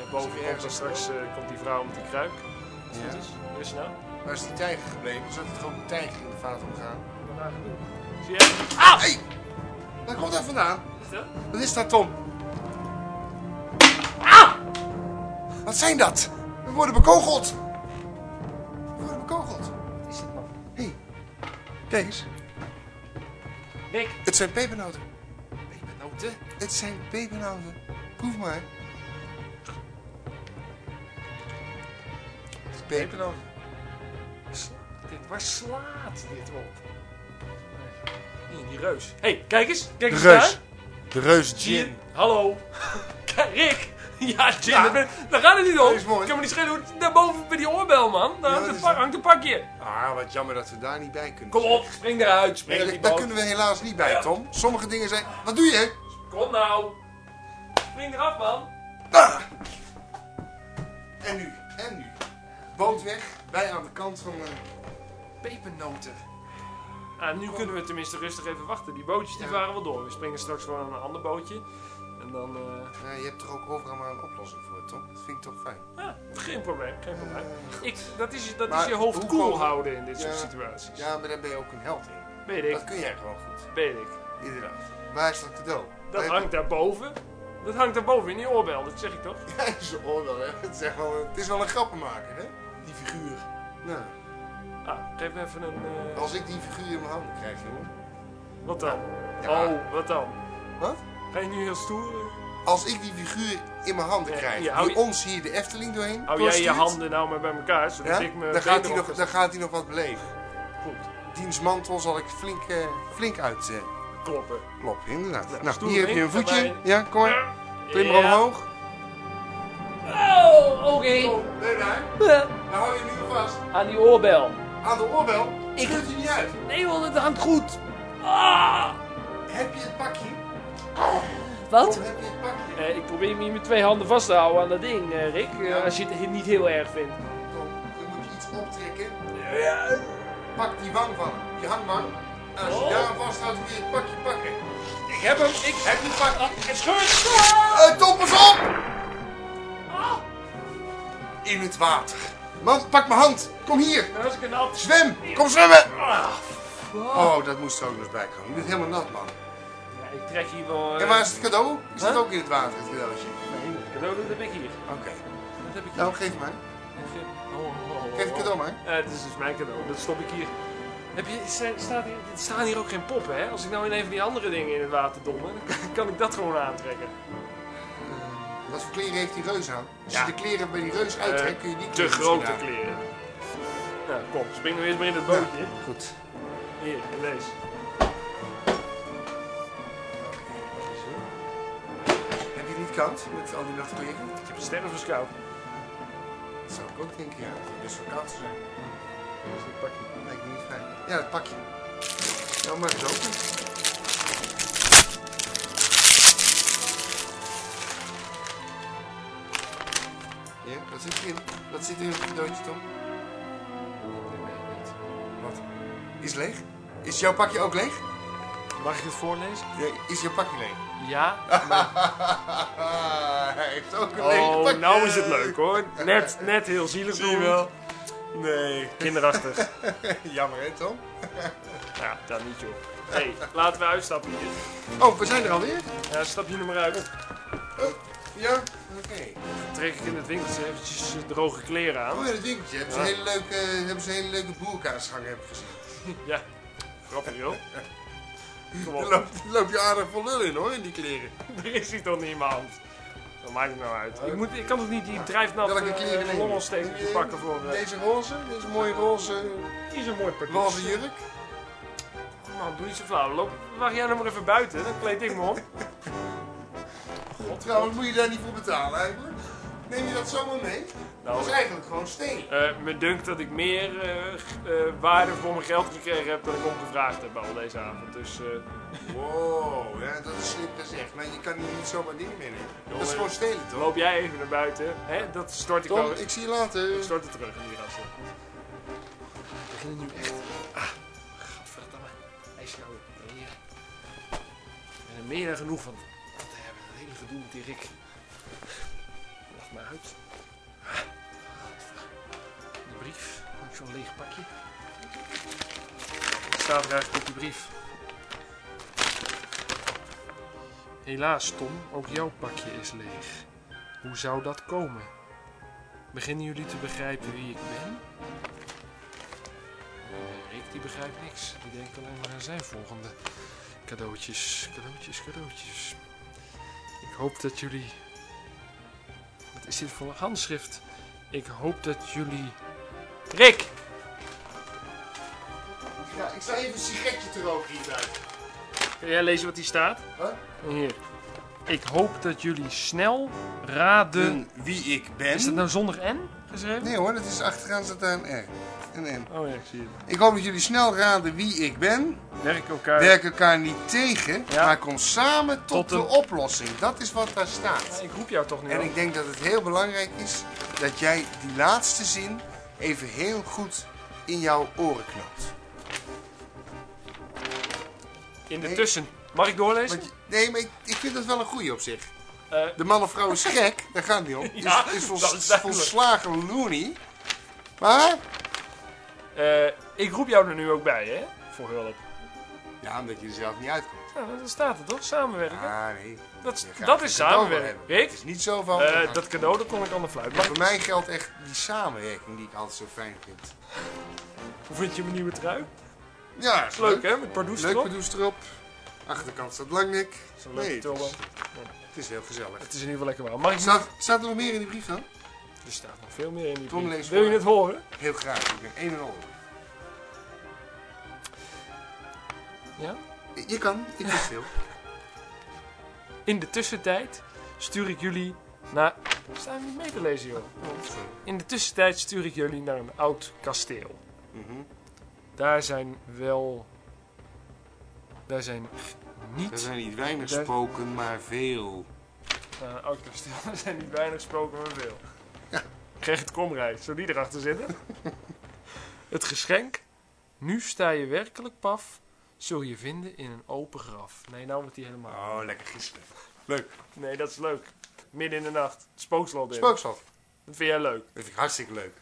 En boven komt dan straks eh, komt die vrouw met die kruik. Als het Ja. goed is. Is ze nou? Waar is die tijger gebleven? Zou toch ook een tijger in de vaat omgaan? Wat daar? Zie je? Ah! Hé! Waar komt dat vandaan? Is dat? Wat is dat, Tom? Ah! Wat zijn dat? We worden bekogeld. Kijk eens. Rick. Het zijn pepernoten. Pepernoten? Het zijn pepernoten. Proef maar. Pepernoten. Dit, waar slaat dit op? Nee, die reus. Hé, hey, kijk eens. Kijk eens De reus. daar. De reus gin. Hallo. Kijk, Rick. Ja, Jim, Ja. ben- daar gaat het niet om. Dat is mooi. Ik kan me niet schelen hoe het daarboven bij die oorbel, man. Daar Ja, hangt, een hangt een pakje. Ah, wat jammer dat we daar niet bij kunnen. Kom op, spring eruit. Spring Nee, daar kunnen we helaas niet bij, Ja. Tom. Sommige dingen zijn... Wat doe je? Kom nou. Spring eraf, man. Ah! En nu? En nu? Boot weg. Wij aan de kant van... eh, Pepernoten. Ah, nu kunnen we tenminste rustig even wachten. Die bootjes die varen wel door. We springen straks gewoon aan een ander bootje. En dan... eh ja, je hebt toch ook overal maar een oplossing voor, Tom? Dat vind ik toch fijn. ja, geen probleem, geen probleem. Ik, dat is, dat is je hoofd koel komen- houden in dit soort situaties. Ja, maar daar ben je ook een held in. Weet ik, Dat kun jij gewoon goed. weet ik. Inderdaad. Waar is dat cadeau? Dat Waar hangt daarboven. Dat hangt daarboven in die oorbel, dat zeg ik toch? Ja, is een oordeel, hè? Het is, echt wel, een- het is wel een grappenmaker, hè? Die figuur. Nou, Ah, geef me even een... eh, als ik die figuur in mijn handen krijg, jongen. Wat dan? Ja. Oh, wat dan? Wat? Ga je nu heel stoer? Als ik die figuur in mijn handen Ja, krijg, ja, hou die je- ons hier de Efteling doorheen Hou jij je doorstuurt, handen nou maar bij elkaar, zodat ja, ik me dan, gaat hij nog, dan gaat hij nog wat beleven. Goed, Diens mantel zal ik flink, eh, flink uit eh, kloppen. kloppen, inderdaad. Nou, hier heb je ding, een voetje. daarbij. Ja, kom maar. Klim maar Ja. omhoog. Oh, oké. Kom, ben je daar? Dan hou je nu vast. Aan die oorbel. Aan de oorbel. Ik- Scheurt hij niet uit. Nee, want het hangt goed. Ah. Heb je het pakje? Wat? Je? Eh, ik probeer me hier met twee handen vast te houden aan dat ding, eh, Rick. Eh, Ja. Als je het niet heel erg vindt. Kom, dan moet je iets optrekken. Pak die wang van hem, die hangwang. En als je Oh. daar aan vasthoudt, kun je het pakje pakken. Ik heb hem, ik... Heb je het pakje? Het scheurt! Eh, Tom, pas op! In het water. Man, pak mijn hand. Kom hier. Was ik een nat. Zwem. Kom zwemmen. Ah. Oh, dat moest er ook nog eens bij komen. Je bent helemaal nat, man. Ik trek hier wel... eh, En waar is het cadeau? Is dat Huh? ook in het water, het cadeautje? Nee, het cadeau dat heb ik hier. Oké. Dat heb ik hier. Nou, geef maar. Oh, oh, oh, Geef het cadeau maar. Eh, het is dus mijn cadeau, dat stop ik hier. Heb je, sta- staat hier, er staan hier ook geen poppen, hè? Als ik nou in een van die andere dingen in het water domme, dan kan ik dat gewoon aantrekken. Eh, wat voor kleren heeft die reus aan? Als Ja. je de kleren bij die reus uittrekt, kun je die Te kleren grote misschien aan. kleren. Nou, kom, spring nu eerst maar in het bootje. Ja, goed. Hier, in deze. kant met al die nachtkleren? Ik heb sterrenverskou. Dat zou ik ook denken, ja. Het is dus vakantie zijn. Dat is dat pakje. Lijkt me niet fijn. Ja, het pakje. Nou, maar eens open. Ja, wat zit erin? Wat zit er in het cadeautje, Tom? Wat? Is leeg? Is jouw pakje ook leeg? Mag ik het voorlezen? Ja, is jouw pakje leeg? Ja. Hij heeft ook een Oh, nou is het leuk hoor. Net, net heel zielig Zie je doen. wel? Nee. Kinderachtig. Jammer, hè, Tom? Ja, dat niet joh. Hé, hey, laten we uitstappen hier. Oh, we zijn er alweer? Ja, stap je er maar uit. Ja? Oké. Trek ik in het winkeltje eventjes eh, droge kleren aan. Oh, in het winkeltje hebben ze Ja. een hele leuke, hebben ze een hele leuke heb ik gezien. Ja, grappig joh. Op, loop, loop je aardig vol lul in, hoor, in die kleren. er is hij toch hand. Wat maakt het nou uit? Ik, moet, ik kan toch niet die drijfnat Welke uh, kleren je pakken voor... eh, Deze roze, deze mooie roze, die is een mooi pakje. roze jurk. Man, doe niet zo flauw. Loop, wacht jij nou maar even buiten, dan kleed ik me om. God, Trouwens, moet je daar niet voor betalen eigenlijk? Neem je dat zomaar mee? Nou, dat is eigenlijk gewoon steen. eh, me dunkt dat ik meer eh, eh, waarde voor mijn geld gekregen heb dan ik omgevraagd heb al deze avond. Dus eh, Wow, ja, dat is slim gezegd. Maar je kan hier niet zomaar dingen meenemen. Dat is Jongen, gewoon stelen, toch? loop jij even naar buiten. Hè? Dat stort ik Tom, al. ik zie je later. Ik stort het terug in die rassen. We beginnen nu echt. Ah, gadverdamme. IJsschouwen. Hier. Ik ben er meer dan genoeg van. Wat te hebben. Dat hele gedoe met die Rick. Uit. Die brief. Zo'n leeg pakje. Wat staat er eigenlijk op die brief? Helaas, Tom, ook jouw pakje is leeg. Hoe zou dat komen? Beginnen jullie te begrijpen wie ik ben? Eh, Rick die begrijpt niks. Die denkt alleen maar aan zijn volgende cadeautjes, cadeautjes, cadeautjes. Ik hoop dat jullie... Wat is dit voor een handschrift? Ik hoop dat jullie... Rick! Ja, ik sta even een sigaretje te roken hier buiten. Kun jij lezen wat hier staat? Wat? Hier. Ik hoop dat jullie snel raden... wie ik ben. Is dat nou zonder N geschreven? Nee hoor, dat is achteraan staat daar een R. Een N. Oh ja, ik zie het. Ik hoop dat jullie snel raden wie ik ben. Werk elkaar... Werk elkaar niet tegen, Ja. maar kom samen tot, Tot de een- oplossing. Dat is wat daar staat. Ik roep jou toch niet En ik denk dat het heel belangrijk is dat jij die laatste zin even heel goed in jouw oren knoopt. In de Nee. tussen. Mag ik doorlezen? Je- nee, maar ik, ik vind dat wel een goeie op zich. Eh, De man of vrouw is gek, daar gaat het niet om. Ja, is, is vol- dat is duidelijk. volslagen loony. Maar? Eh, ik roep jou er nu ook bij, hè? Voor hulp. Ja, omdat je er zelf niet uitkomt. Ja, dat staat er toch? Samenwerken. Ah, nee. Dat, dat is samenwerken. Rick, Het is niet zo van... eh, dat cadeau dat kon ik aan de fluit. Maar voor mij geldt echt die samenwerking die ik altijd zo fijn vind. hoe vind je mijn nieuwe trui? Ja, Is leuk, hè? Met Pardoes Leuk erop. bedoest erop. Achterkant staat Langnek. Zo'n leuke Nee, het is, het is heel gezellig. Het is in ieder geval lekker warm. Mag ik Staat, staat er nog meer in die brief dan? Er staat nog veel meer in die lees Wil je voor. het horen? Heel graag. Ik ben een en al. Ja? Je kan, ik weet veel. In de tussentijd stuur ik jullie naar... Staan we niet mee te lezen, joh. In de tussentijd stuur ik jullie naar een oud kasteel. Mhm. Daar zijn wel... Daar zijn niet... Er zijn niet weinig spoken, maar veel. Nou, een oud kasteel. Er zijn niet weinig spoken, maar veel. Gerrit Komrij, zou die erachter zitten? Het geschenk. Nu sta je werkelijk paf. Zul je vinden in een open graf. Nee, nou wordt hij helemaal... Oh, lekker gisteren. Leuk. Nee, dat is leuk. Midden in de nacht. Spookslot in. Spookslot. Dat vind jij leuk. Dat vind ik hartstikke leuk.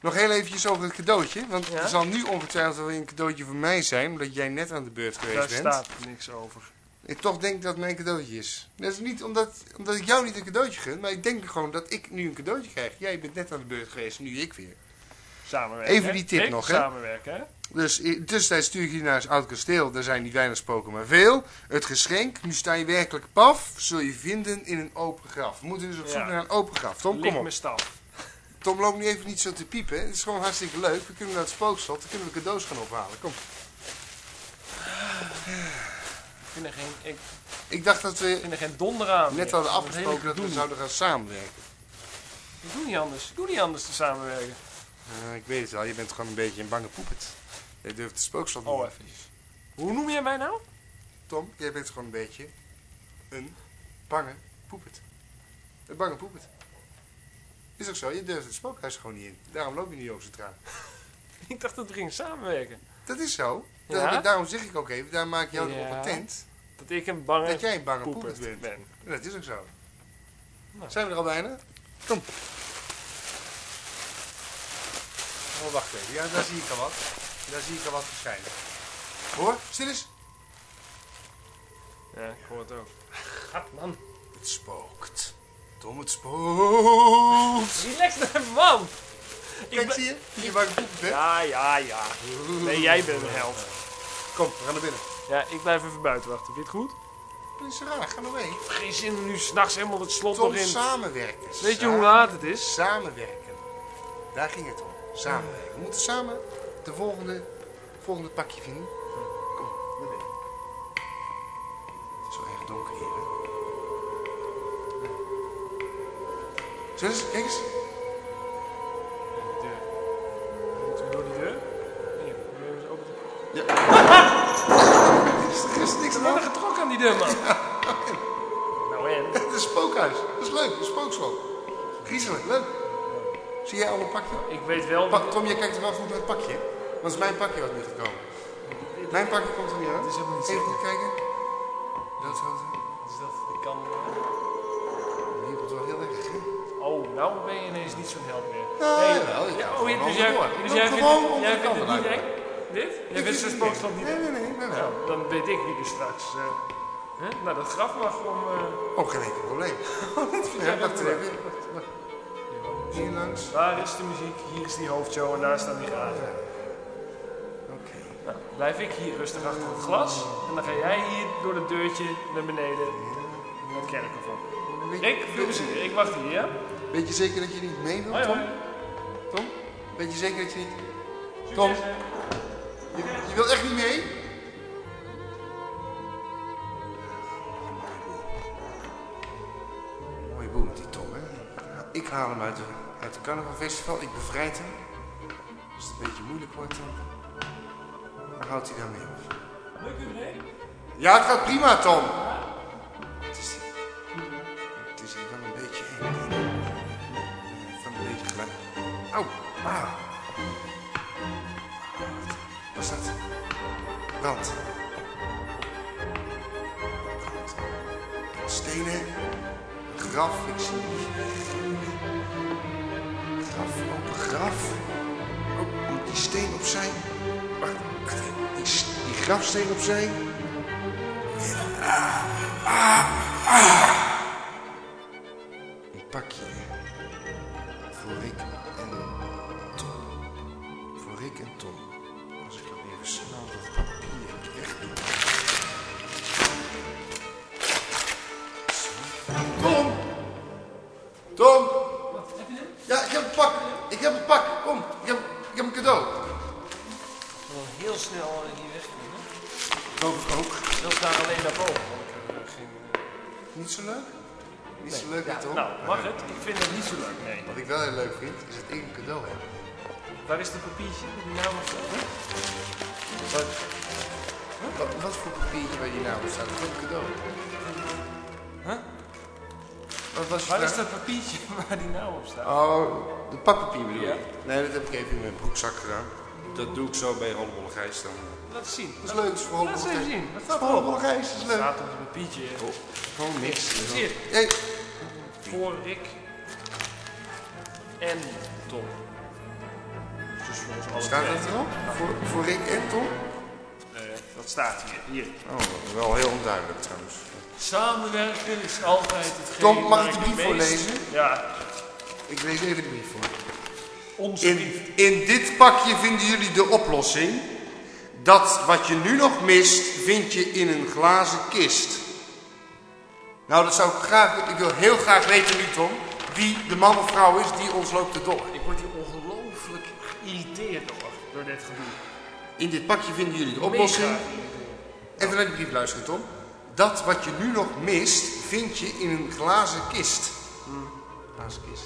Nog heel eventjes over het cadeautje. Want Ja? er zal nu ongetwijfeld wel een cadeautje voor mij zijn. Omdat jij net aan de beurt geweest Daar bent. staat niks over. Ik toch denk dat het mijn cadeautje is. Dat is niet omdat, omdat ik jou niet een cadeautje gun. Maar ik denk gewoon dat ik nu een cadeautje krijg. Jij bent net aan de beurt geweest. Nu ik weer. Samenwerken. Even die tip nog, hè? Samenwerken, hè? Dus in de tussentijd stuur ik je naar het oud kasteel. Daar zijn niet weinig spoken, maar veel. Het geschenk. Nu sta je werkelijk paf. Zul je vinden in een open graf. We moeten dus op zoek Ja. naar een open graf. Tom, Ligt kom op. mijn staf. Tom, loop nu even niet zo te piepen. Het is gewoon hartstikke leuk. We kunnen naar het spookslot. Dan kunnen we cadeaus gaan ophalen. Kom. Ik vind er geen, ik Ik dacht dat we vind er geen donder aan. net hadden afgesproken dat we zouden gaan samenwerken. Ik doe niet anders. Ik doe niet anders te samenwerken. Eh, ik weet het al. Je bent gewoon een beetje een bange poepet. Je durft het spookslot niet. Oh, even. Hoe noem jij mij nou? Tom, jij bent gewoon een beetje een bange poepet. Een bange poepet. Is ook zo, je durft het spookhuis gewoon niet in. Daarom loop je niet over zijn traan. Ik dacht dat we gingen samenwerken. Dat is zo. Dat Ja? heb ik- daarom zeg ik ook even, daar maak je jou Ja. op patent. Dat ik een bange Dat jij een bange poepert bent. ben. Dat is ook zo. Nou. Zijn we er al bijna? Kom. Oh, wacht even. Ja, daar zie ik al wat. Daar zie ik al wat verschijnen. Hoor, stil eens. Ja, ik hoor het ook. Gat, man. Het spookt. Tom, het spookt. Relax even, man. Kijk, zie je? Je maakt hè? Ja, ja, ja. Nee, jij bent een held. Kom, we gaan naar binnen. Ja, ik blijf even buiten wachten. Vind je het goed? Dat is raar, ga maar mee. Geen zin om nu s'nachts helemaal het slot Tom, nog in. samenwerken. Weet je hoe laat het is? Samenwerken. Daar ging het om. Samenwerken. We moeten samen de volgende, volgende pakje vinden. Kom, naar binnen. Het is wel erg donker hier, hè? Zo eens, kijk eens. De deur. Moeten we door die deur? Nee, we moeten open is, is hand. getrokken aan die deur, man. Nou en? Het is een spookhuis. Dat is leuk, een spookschool. Griezelig, leuk. Zie jij al een pakje? Ik weet wel... Pa- Tom, jij kijkt er wel goed naar het pakje. Want het is mijn pakje wat nu gaat komen. Mijn pakje komt er niet aan. Het is helemaal niet Even zo. goed kijken. Doodschoten. Dus dat ik kan... Je wordt wel heel erg, hè? Oh, nou ben je ineens niet zo'n held meer. Ja, Hey, jawel, ik ja, oh, gewoon dus jij, dus jij vindt, gewoon het- onder jij de vindt het niet uit. eng? Dit? Ik vind zo'n het spookslot niet Nee, nee, nee. nee, nee. Nou, dan weet ik wie er straks eh, hè, naar dat graf mag om... Oh, geen enkel probleem. Wacht, wacht. Hier langs. Waar is de muziek? Hier is die hoofdshow en daar staan die graven. Oké. Nou, blijf ik hier rustig achter het glas. En dan ga jij hier door het deurtje naar beneden. Naar het kerkhof op. Rick, veel plezier. Ik wacht hier, ja? weet je zeker dat je niet mee wilt, Tom? Tom? Weet je zeker dat je niet... Tom? Je, je wilt echt niet mee? Mooie boel met die Tom, hè? Ik haal hem uit, de, uit het carnavalfestival. Ik bevrijd hem. Als het een beetje moeilijk wordt, dan, dan houdt hij daarmee op. Lukt u, Rick? Ja, het gaat prima, Tom. Het is, het is hier wel een beetje eng. Van een beetje gelijk. Au, ah. Wat Brand. Stenen. Graf, ik zie. Graf, open graf. Oh, moet die steen opzij. Wacht, wacht. Die, die grafsteen opzij. Waar is dat papiertje waar die naam op staat? Oh, de pakpapier bedoel Ja. je? Nee, dat heb ik even in mijn broekzak gedaan. Dat doe ik zo bij Rollenbolle Gijs dan. Laat zien. Dat is leuk, dat is voor Laat Rollenbolle eens even zien. Wat staat Voor erop? Rollenbolle Gijs, dat is leuk. staat op het papiertje. Oh, gewoon niks. Zie je? Hey, Voor Rick en Tom. Dus voor ons alle staat dat erop? Voor, voor Rick en Tom? Eh, dat staat hier. Hier. Oh, wel heel onduidelijk trouwens. Samenwerken is altijd hetgeen Tom, mag ik de het brief voorlezen? Ja, Ik lees even de brief voor. onze In, brief. in dit pakje vinden jullie de oplossing. Dat wat je nu nog mist, vind je in een glazen kist. Nou, dat zou ik graag, ik wil heel graag weten nu, Tom, wie de man of vrouw is die ons loopt te dollen. Ik word hier ongelooflijk geïrriteerd door, door dit gedoe. In dit pakje vinden jullie de oplossing. Mega. Even naar die brief luisteren, Tom. Dat wat je nu nog mist, vind je in een glazen kist. Glazen kist.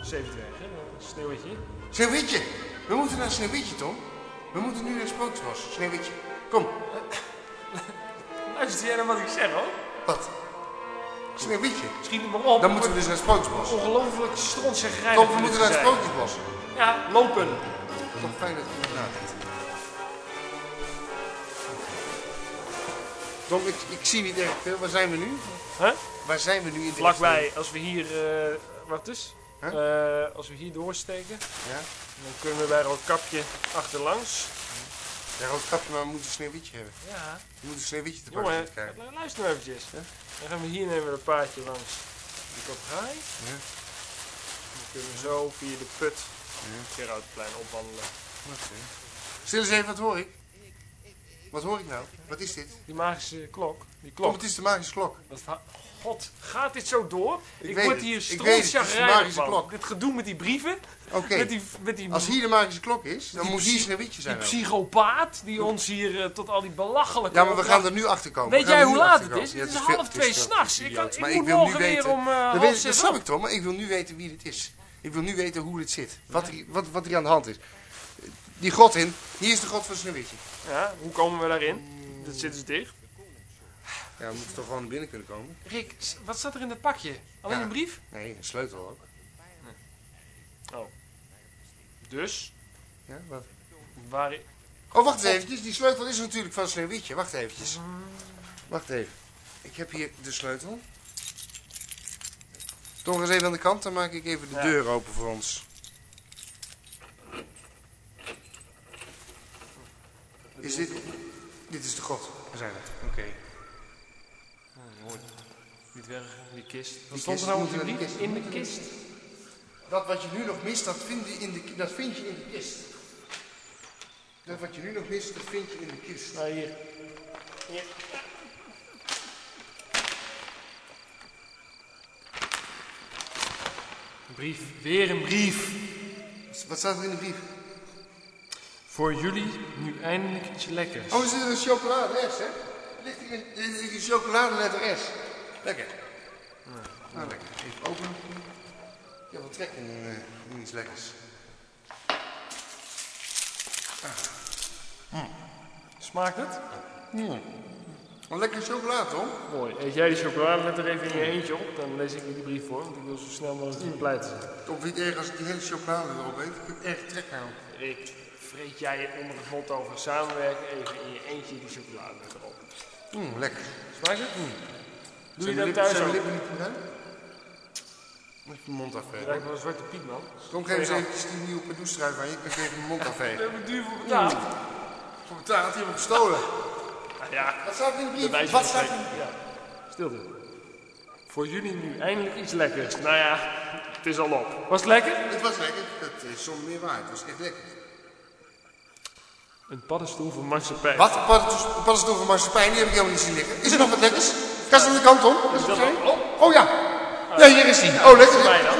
Zevenberg, hè? Sneeuwwitje. Sneeuwwitje. We moeten naar Sneeuwwitje, Tom. We moeten nu naar Spooksbos. Sneeuwwitje. Kom. Luister jij naar wat ik zeg, hoor? Wat? Sneeuwwitje. Schiet het maar op. Dan moeten we dus naar het Sprookjesbos. Ongelooflijk strontzeggerij. Tom, we moeten naar het Sprookjesbos. Ja, lopen. Toch fijn dat Tom, ik, ik zie niet erg veel. Waar zijn we nu? Huh? Waar zijn we nu in de Vlakbij, als we hier... eh wat is? Huh? Eh, als we hier doorsteken, Ja? dan kunnen we bij Roodkapje achterlangs. Ja, rood kapje, maar we moeten een sneeuwwitje hebben. Ja. We moeten een sneeuwwitje te pakken krijgen. luister nou eventjes. Dan gaan we hier nemen we een paardje langs die papegaai. Ja. Dan kunnen we zo via de put Gerardplein opwandelen. Oké. Stil eens even, wat hoor ik? Wat hoor ik nou? Wat is dit? Die magische klok. Die Tom, klok. het is de magische klok. God, gaat dit zo door? Ik, weet word hier Ik magische van. klok. Dit gedoe met die brieven. Oké. Met die, met die, Als hier de magische klok is, dan Die moet hier sneeuwwitje die zijn. ook. psychopaat die ons hier eh, tot al die belachelijke... Ja, maar we gaan er nu achter komen. Weet jij hoe laat het is? Het is half twee s'nachts. Ik, kan- ik Maar moet ik wil nu morgen weer weten. om eh, Dat, half weet, ik- zes dat snap ik toch, maar ik wil nu weten wie dit is. Ik wil nu weten hoe dit zit. Wat, er, wat, wat er aan de hand is. Die grot in. Hier is de grot van Sneeuwwitje. Ja, hoe komen we daarin? Dat zit dus dicht. Ja, we moeten toch gewoon binnen kunnen komen? Rick, wat staat er in dat pakje? Alleen Ja. een brief? Nee, een sleutel ook. Dus, Ja, wat? waar... Oh, wacht eens eventjes. Die sleutel is natuurlijk van Sneeuwwitje. Wacht eventjes. Wacht even. Ik heb hier de sleutel. Toch eens even aan de kant, dan maak ik even de Ja. deur open voor ons. Is dit... Dit is de grot. We zijn er. Oké. Niet weg, die kist. Wat Die stond kist, er nou die we naar brief? die In de kist. Dat wat je nu nog mist, dat vind je in de, dat vind je in de kist. Dat wat je nu nog mist, dat vind je in de kist. Nou, hier. Hier. Een brief. Weer een brief. Wat staat er in de brief? Voor jullie nu eindelijk iets lekkers. Oh, er zit een chocolade S, hè? Er ligt hier een, er ligt een chocoladeletter S. Lekker. Nou, lekker. Even openen. Ik heb wel trek in, eh, in iets lekkers. Smaakt het? Een lekkere chocolade, toch? Mooi. Eet jij die chocolade met er even in je eentje op, dan lees ik die brief voor, want ik wil zo snel mogelijk mm. pleiten zijn. Toch niet erg als ik die hele chocolade erop eet. Ik heb erg trek aan. Rick, vreet jij onder het motto over samenwerken even in je eentje die chocolade met erop. Mm, lekker. Smaakt het? Doe je dat thuis zijn ook? lippen niet bruin? Even mijn mond Je afvegen. lijkt wel een zwarte piet, man. Kom, geef eens eventjes die nieuwe Pardoes-trui van je. Ik even mijn mond Daar afvegen. heb ik duur voor betaald. Voor betaald, die hebben gestolen. Ah, ja, Wat staat er in de de brief? Wat staat er spreken. Ja. Stilte. Voor jullie nu eindelijk iets lekkers. Nou ja, het is al op. Was het lekker? Het was lekker. Het is zonder meer waar. Het was echt lekker. Een paddenstoel van marsepein. Wat? Een paddenstoel- van marsepein? Die heb ik helemaal niet zien liggen. Is er nog wat lekkers? Kast aan de kant om. Is Is dat dat zo? nog- Oh ja. Ja, hier is hij. Oh, lekker. Mij dan.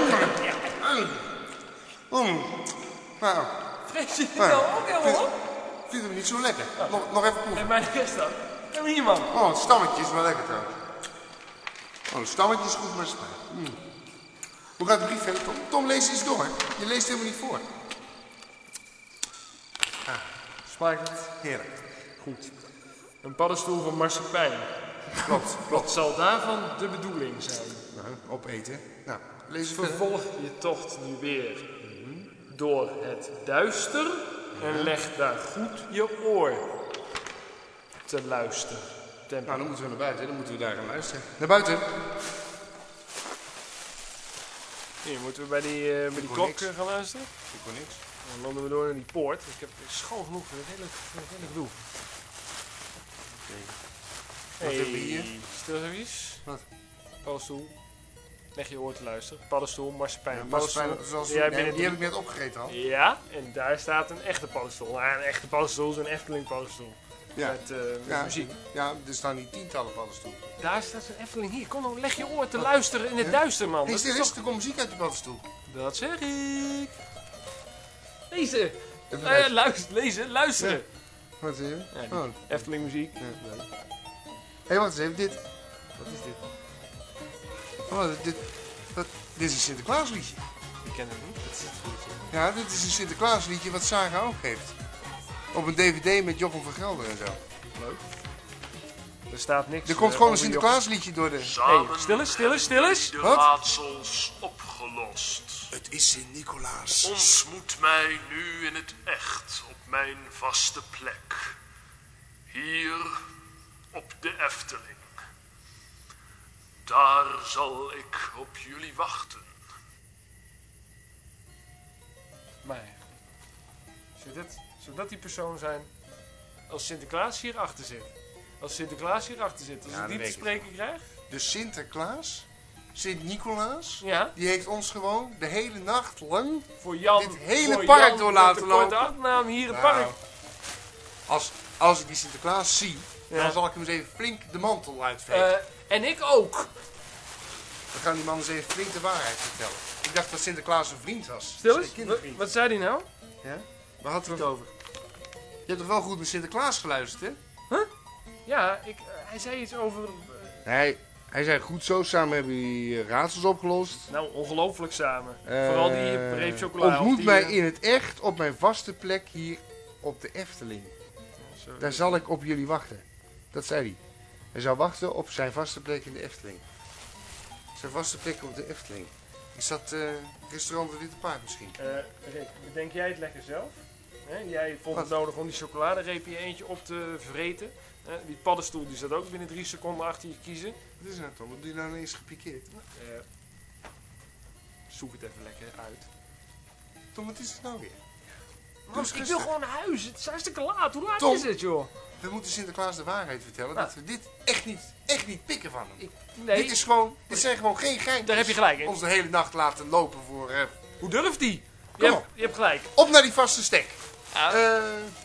Mm. Nou, Vrees je nou ook helemaal op? ik vind hem niet zo lekker. Nog, nog even proeven. En mijn rest dan. Kom hier, man. Oh, het stammetje is wel lekker trouwens. Oh, het stammetje is goed marsepein. Mm. Hoe gaat de brief verder, Tom? Tom, lees eens door. Je leest helemaal niet voor. Smaakt het? Heerlijk. Goed. Een paddenstoel van marsepein. Klopt, Wat zal daarvan de bedoeling zijn? Nou, opeten. Nou, lees het. Vervolg je tocht nu weer door het duister en leg daar goed je oor te luisteren. Tempo. Nou, dan moeten we naar buiten. Dan moeten we daar gaan luisteren. Naar buiten. Hier moeten we bij die, eh, bij die hoor klok niks. eh, gaan luisteren. Ik hoor niks. Dan lopen we door naar die poort. Ik heb schoon genoeg voor het hele, voor het hele gedoe. Wat hebben we hier? Wat? Paddenstoel. Leg je oor te luisteren. Paddenstoel, marsepein. Ja, marsepein, zoals Jij nee, binnen die heb ik net opgegeten al. Ja, en daar staat een echte paddenstoel. Nou, een echte paddenstoel is een Efteling paddenstoel. Ja. Met, eh, met Ja. muziek. Ja, er staan hier tientallen paddenstoelen. Daar staat een Efteling. Hier, kom nou, leg je oor te luisteren in het duister, man. Stil is toch- er komt muziek uit die paddenstoel. dat zeg ik. Lezen. Even Eh, luisteren. luisteren, lezen, luisteren. Wat zie je? Ja, die Oh, Efteling muziek. ja, leuk. Hé, wacht eens even. Dit, Wat is dit? oh, dit, dat, dit is een Sinterklaasliedje. Ik ken het niet. Wat is dit voor liedje? Ja, dit is een Sinterklaasliedje wat Saga ook heeft. Op een dvd met Jochem van Gelder en zo. Leuk. Er staat niks. Er komt eh, gewoon een Sinterklaasliedje door de... Samen Hey, stil eens, stil eens, stil eens. de Wat? raadsels opgelost. Het is Sint-Nicolaas. Ontmoet mij nu in het echt op mijn vaste plek. Hier op de Efteling. Daar zal ik op jullie wachten. Maar, zou dat, zou dat die persoon zijn als Sinterklaas hier achter zit? Als Sinterklaas hier achter zit, als Ja, ik die te spreken krijg? Dus Sinterklaas, Sint-Nicolaas, Ja, die heeft ons gewoon de hele nacht lang... voor Jan. Dit hele voor park Jan door laten de lopen. achternaam hier het Nou, park. als, als ik die Sinterklaas zie, Ja. dan zal ik hem eens even flink de mantel uitvegen. Eh, en ik ook. Dan gaan die man eens even flink de waarheid vertellen. Ik dacht dat Sinterklaas een vriend was. Stil Een eens, wat, zei hij nou? Ja? Waar had hij het over? Je hebt toch wel goed naar Sinterklaas geluisterd, hè? Ja, ik, eh, hij zei iets over... eh, Nee, hij zei goed zo, samen hebben we eh, raadsels opgelost. nou, ongelooflijk samen. Eh, Vooral die reep chocola. of Ontmoet die, mij eh, in het echt op mijn vaste plek hier op de Efteling. Daar zal ik op jullie wachten. Dat zei hij. Hij zou wachten op zijn vaste plek in de Efteling. Zijn vaste plek op de Efteling. Is dat eh, restaurant de Witte Paard misschien? Eh, Rick, bedenk jij het lekker zelf? Hè, jij vond het nodig om die chocoladereepje eentje op te vreten. Die paddenstoel die zat ook binnen drie seconden achter je kiezen. Wat is Tom? Wat doe je nou ineens gepikeerd? Eh, zoek het even lekker uit. Tom, wat is het nou weer? Ik wil gewoon naar huis. Het is hartstikke laat. Hoe laat Tom. is het, joh? We moeten Sinterklaas de waarheid vertellen. Nou. Dat we dit echt niet, echt niet pikken van hem. Ik, nee, Dit, is gewoon, dit zijn gewoon geen geintjes. daar heb je gelijk in. Ons de hele nacht laten lopen voor... eh, Hoe durft die? Je hebt, je hebt gelijk. op naar die vaste stek. Ah, Eh,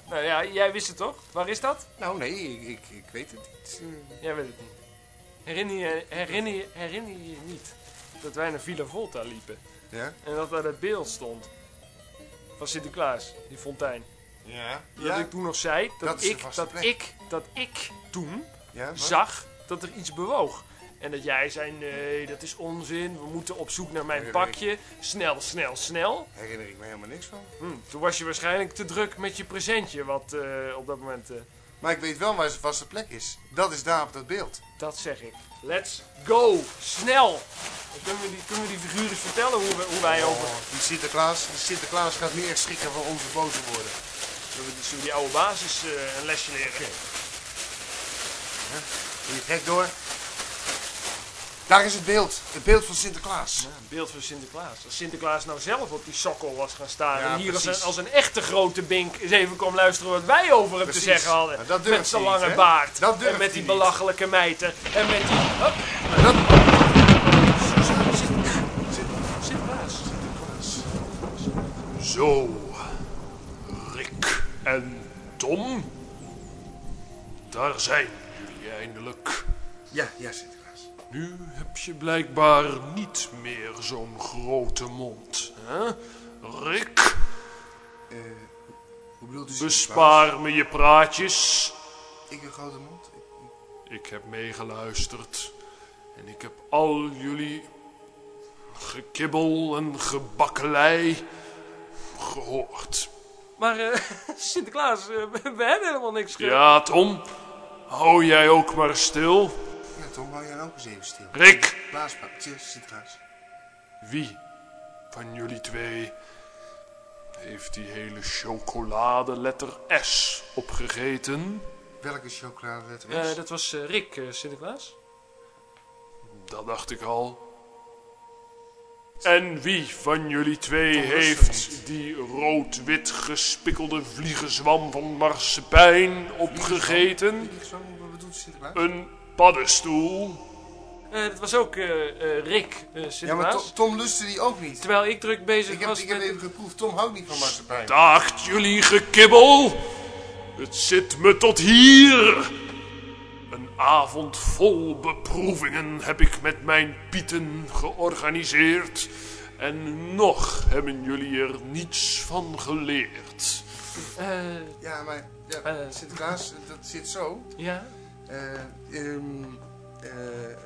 nou ja, jij wist het toch? Waar is dat? nou nee, ik, ik, ik weet het niet. Eh, Jij weet het niet. Herinner je, herinner, je, herinner je niet dat wij naar Villa Volta liepen ja? en dat daar dat beeld stond van Sinterklaas, die fontein? Ja. Dat ik toen nog zei dat, Dat ik, dat, plek. ik, dat ik toen Ja, zag dat er iets bewoog. En dat jij zei, nee, dat is onzin, we moeten op zoek naar mijn weet pakje. Snel, snel, snel. herinner ik me helemaal niks van. Hm, toen was je waarschijnlijk te druk met je presentje, wat eh, op dat moment... eh, Maar ik weet wel waar zijn vaste plek is. Dat is daar op dat beeld. Dat zeg ik. Let's go! Snel! Kunnen we die, kunnen we die figuur eens vertellen hoe, we, hoe wij over... Oh, die Sinterklaas, die Sinterklaas gaat niet echt schrikken van onze boze woorden. Dat we die, die oude basis eh, een lesje leren. Doe je het hek door. Daar is het beeld. Het beeld van Sinterklaas. Ja, een beeld van Sinterklaas. Als Sinterklaas nou zelf op die sokkel was gaan staan Ja, en hier als een, als een echte grote bink eens even kwam luisteren wat wij over hem te zeggen hadden. Dat met zijn niet, lange baard. Dat en met die niet. belachelijke mijter. En met die... Hup, dat... Sinterklaas. Zo, Rick en Tom. Daar zijn jullie eindelijk. Ja, ja, Sinterklaas. Nu heb je blijkbaar niet meer zo'n grote mond. Hè? Rick, Eh, hoe bedoelt u bespaar me je praatjes. Ik een grote mond? Ik- Ik heb meegeluisterd en ik heb al jullie gekibbel en gebakkelei gehoord. Maar eh, Sinterklaas, eh, we, hebben helemaal niks ge... Ja, Tom, hou jij ook maar stil. Tom, hou jij nou ook eens even stil. Rick, Sinterklaas. wie van jullie twee heeft die hele chocoladeletter S opgegeten? Welke chocoladeletter Eh, is? dat was eh, Rick, eh, Sinterklaas. Dat dacht ik al. En wie van jullie twee Tom heeft die rood-wit gespikkelde vliegenzwam van marsepein opgegeten? Vliegenzwam, Wat bedoelt Sinterklaas? Een paddenstoel? Eh, dat was ook eh, eh, Rick, eh, Ja, maar. Tom, lustte die ook niet. Terwijl ik druk bezig Ik heb, was ik heb even geproefd. Tom houdt niet van marsepein. Daagt jullie gekibbel? Het zit me tot hier. Een avond vol beproevingen heb ik met mijn pieten georganiseerd. En nog hebben jullie er niets van geleerd. Eh, Ja, maar ja. Sinterklaas, dat zit zo. ja? Eh, ehm, eh,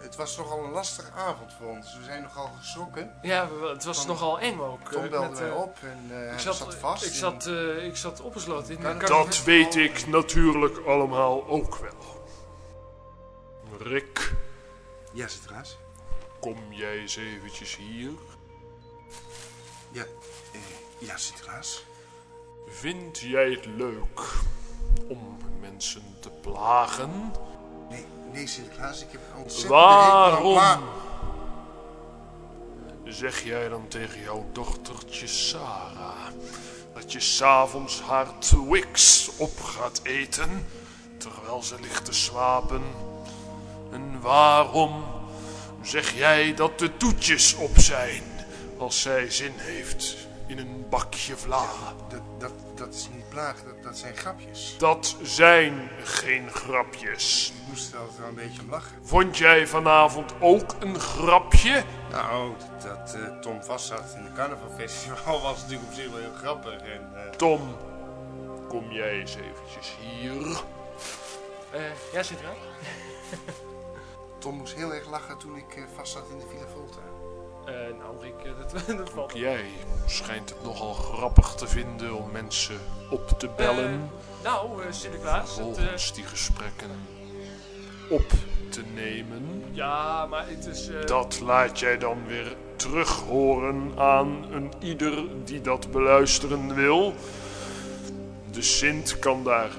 het was nogal een lastige avond voor ons. We zijn nogal geschrokken. Ja, het was Tom- nogal eng ook. Tom eh, belde met, mij eh, op en eh, Ik zat, zat, vast. ik, zat, eh, ik zat opgesloten in een dat- Dat weet ik natuurlijk allemaal ook wel. Rick, Ja, Sinterklaas? kom jij eens eventjes hier? Ja, eh, ja, Sinterklaas? Vind jij het leuk om mensen te plagen? Nee, nee, Sinterklaas, ik heb ontzettend Waarom? Zeg jij dan tegen jouw dochtertje Sarah dat je s'avonds haar Twix op gaat eten terwijl ze ligt te slapen? En waarom zeg jij dat de toetjes op zijn als zij zin heeft in een bakje vla? Dat, dat, dat is niet plagen, dat, dat zijn grapjes. Dat zijn geen grapjes. Ik moest er altijd wel een beetje om lachen. Vond jij vanavond ook een grapje? Nou, dat, dat eh, Tom vastzat in de carnavalfestival was natuurlijk op zich wel heel grappig. En, eh, Tom, kom jij eens eventjes hier. Eh, ja, Sinterklaas? Tom moest heel erg lachen toen ik eh, vastzat in de Villa Volta. Eh, nou, Rick, eh, dat, dat valt Ook jij schijnt het nogal grappig te vinden om mensen op te bellen. Nou, eh, Sinterklaas, het, eh, Vervolgens die gesprekken op te nemen. ja, maar het is... eh, Dat laat jij dan weer terug horen aan een ieder die dat beluisteren wil. De Sint kan daar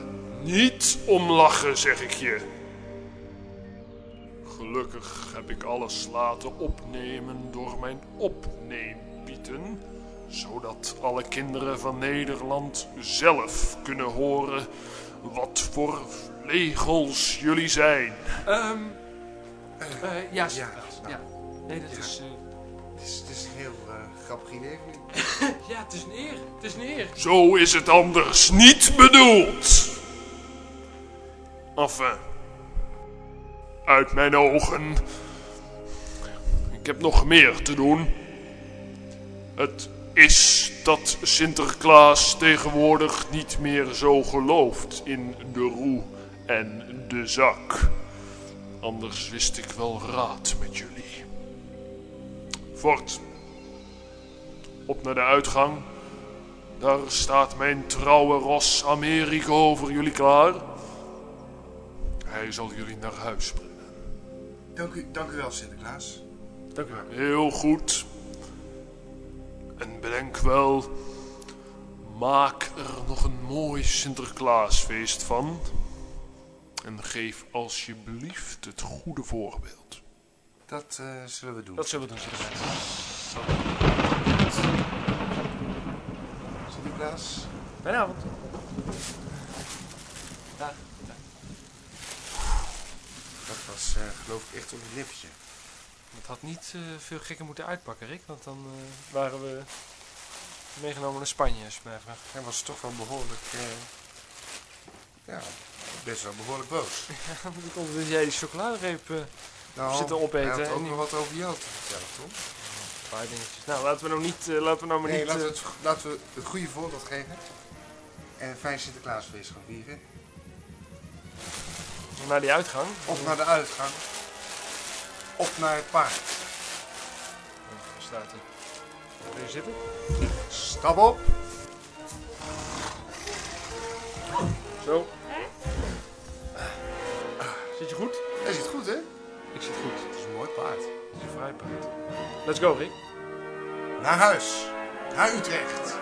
niet om lachen, zeg ik je. Gelukkig heb ik alles laten opnemen door mijn opneempieten, zodat alle kinderen van Nederland zelf kunnen horen wat voor vlegels jullie zijn. ehm, eh, ja, Sinterklaas. nou. Ja, Nee, dat Ja. is... eh, Het is, het is een heel eh, grappig idee ja, het is een eer. Het is een eer. Zo is het anders niet bedoeld. Enfin, uit mijn ogen. Ik heb nog meer te doen. Het is dat Sinterklaas tegenwoordig niet meer zo gelooft in de roe en de zak. Anders wist ik wel raad met jullie. Voort. Op naar de uitgang. Daar staat mijn trouwe ros Americo voor jullie klaar. Hij zal jullie naar huis brengen. Dank u, dank u wel, Sinterklaas. Dank u wel. Heel goed. En bedenk wel, maak er nog een mooi Sinterklaasfeest van. En geef alsjeblieft het goede voorbeeld. Dat eh, zullen we doen. Dat zullen we doen, Sinterklaas. Sinterklaas? Fijne avond. Dag. Dat was, eh, geloof ik, echt op het nippertje. Het had niet eh, veel gekker moeten uitpakken, Rick. Want dan eh, waren we meegenomen naar Spanje, als je mij vraagt. Hij was toch wel behoorlijk... eh, ja, best wel behoorlijk boos. Komt dus jij die chocoladereep Nou, Zitten opeten, Hij had ook nog wat over jou te vertellen, toch? een paar dingetjes. Nou, laten we nou niet... laten we nou maar Nee, niet... laten we, het, laten we het goede voorbeeld geven. En fijn Sinterklaasfeest gaan vieren. Naar die uitgang. Op naar de uitgang. Op naar het paard. Waar staat hij? Wil je zitten? Stap op. Zo. Zit je goed? Hij zit goed, hè? Ik zit goed. Het is een mooi paard. Het is een vrij paard. Let's go, Rick. Naar huis. Naar Utrecht.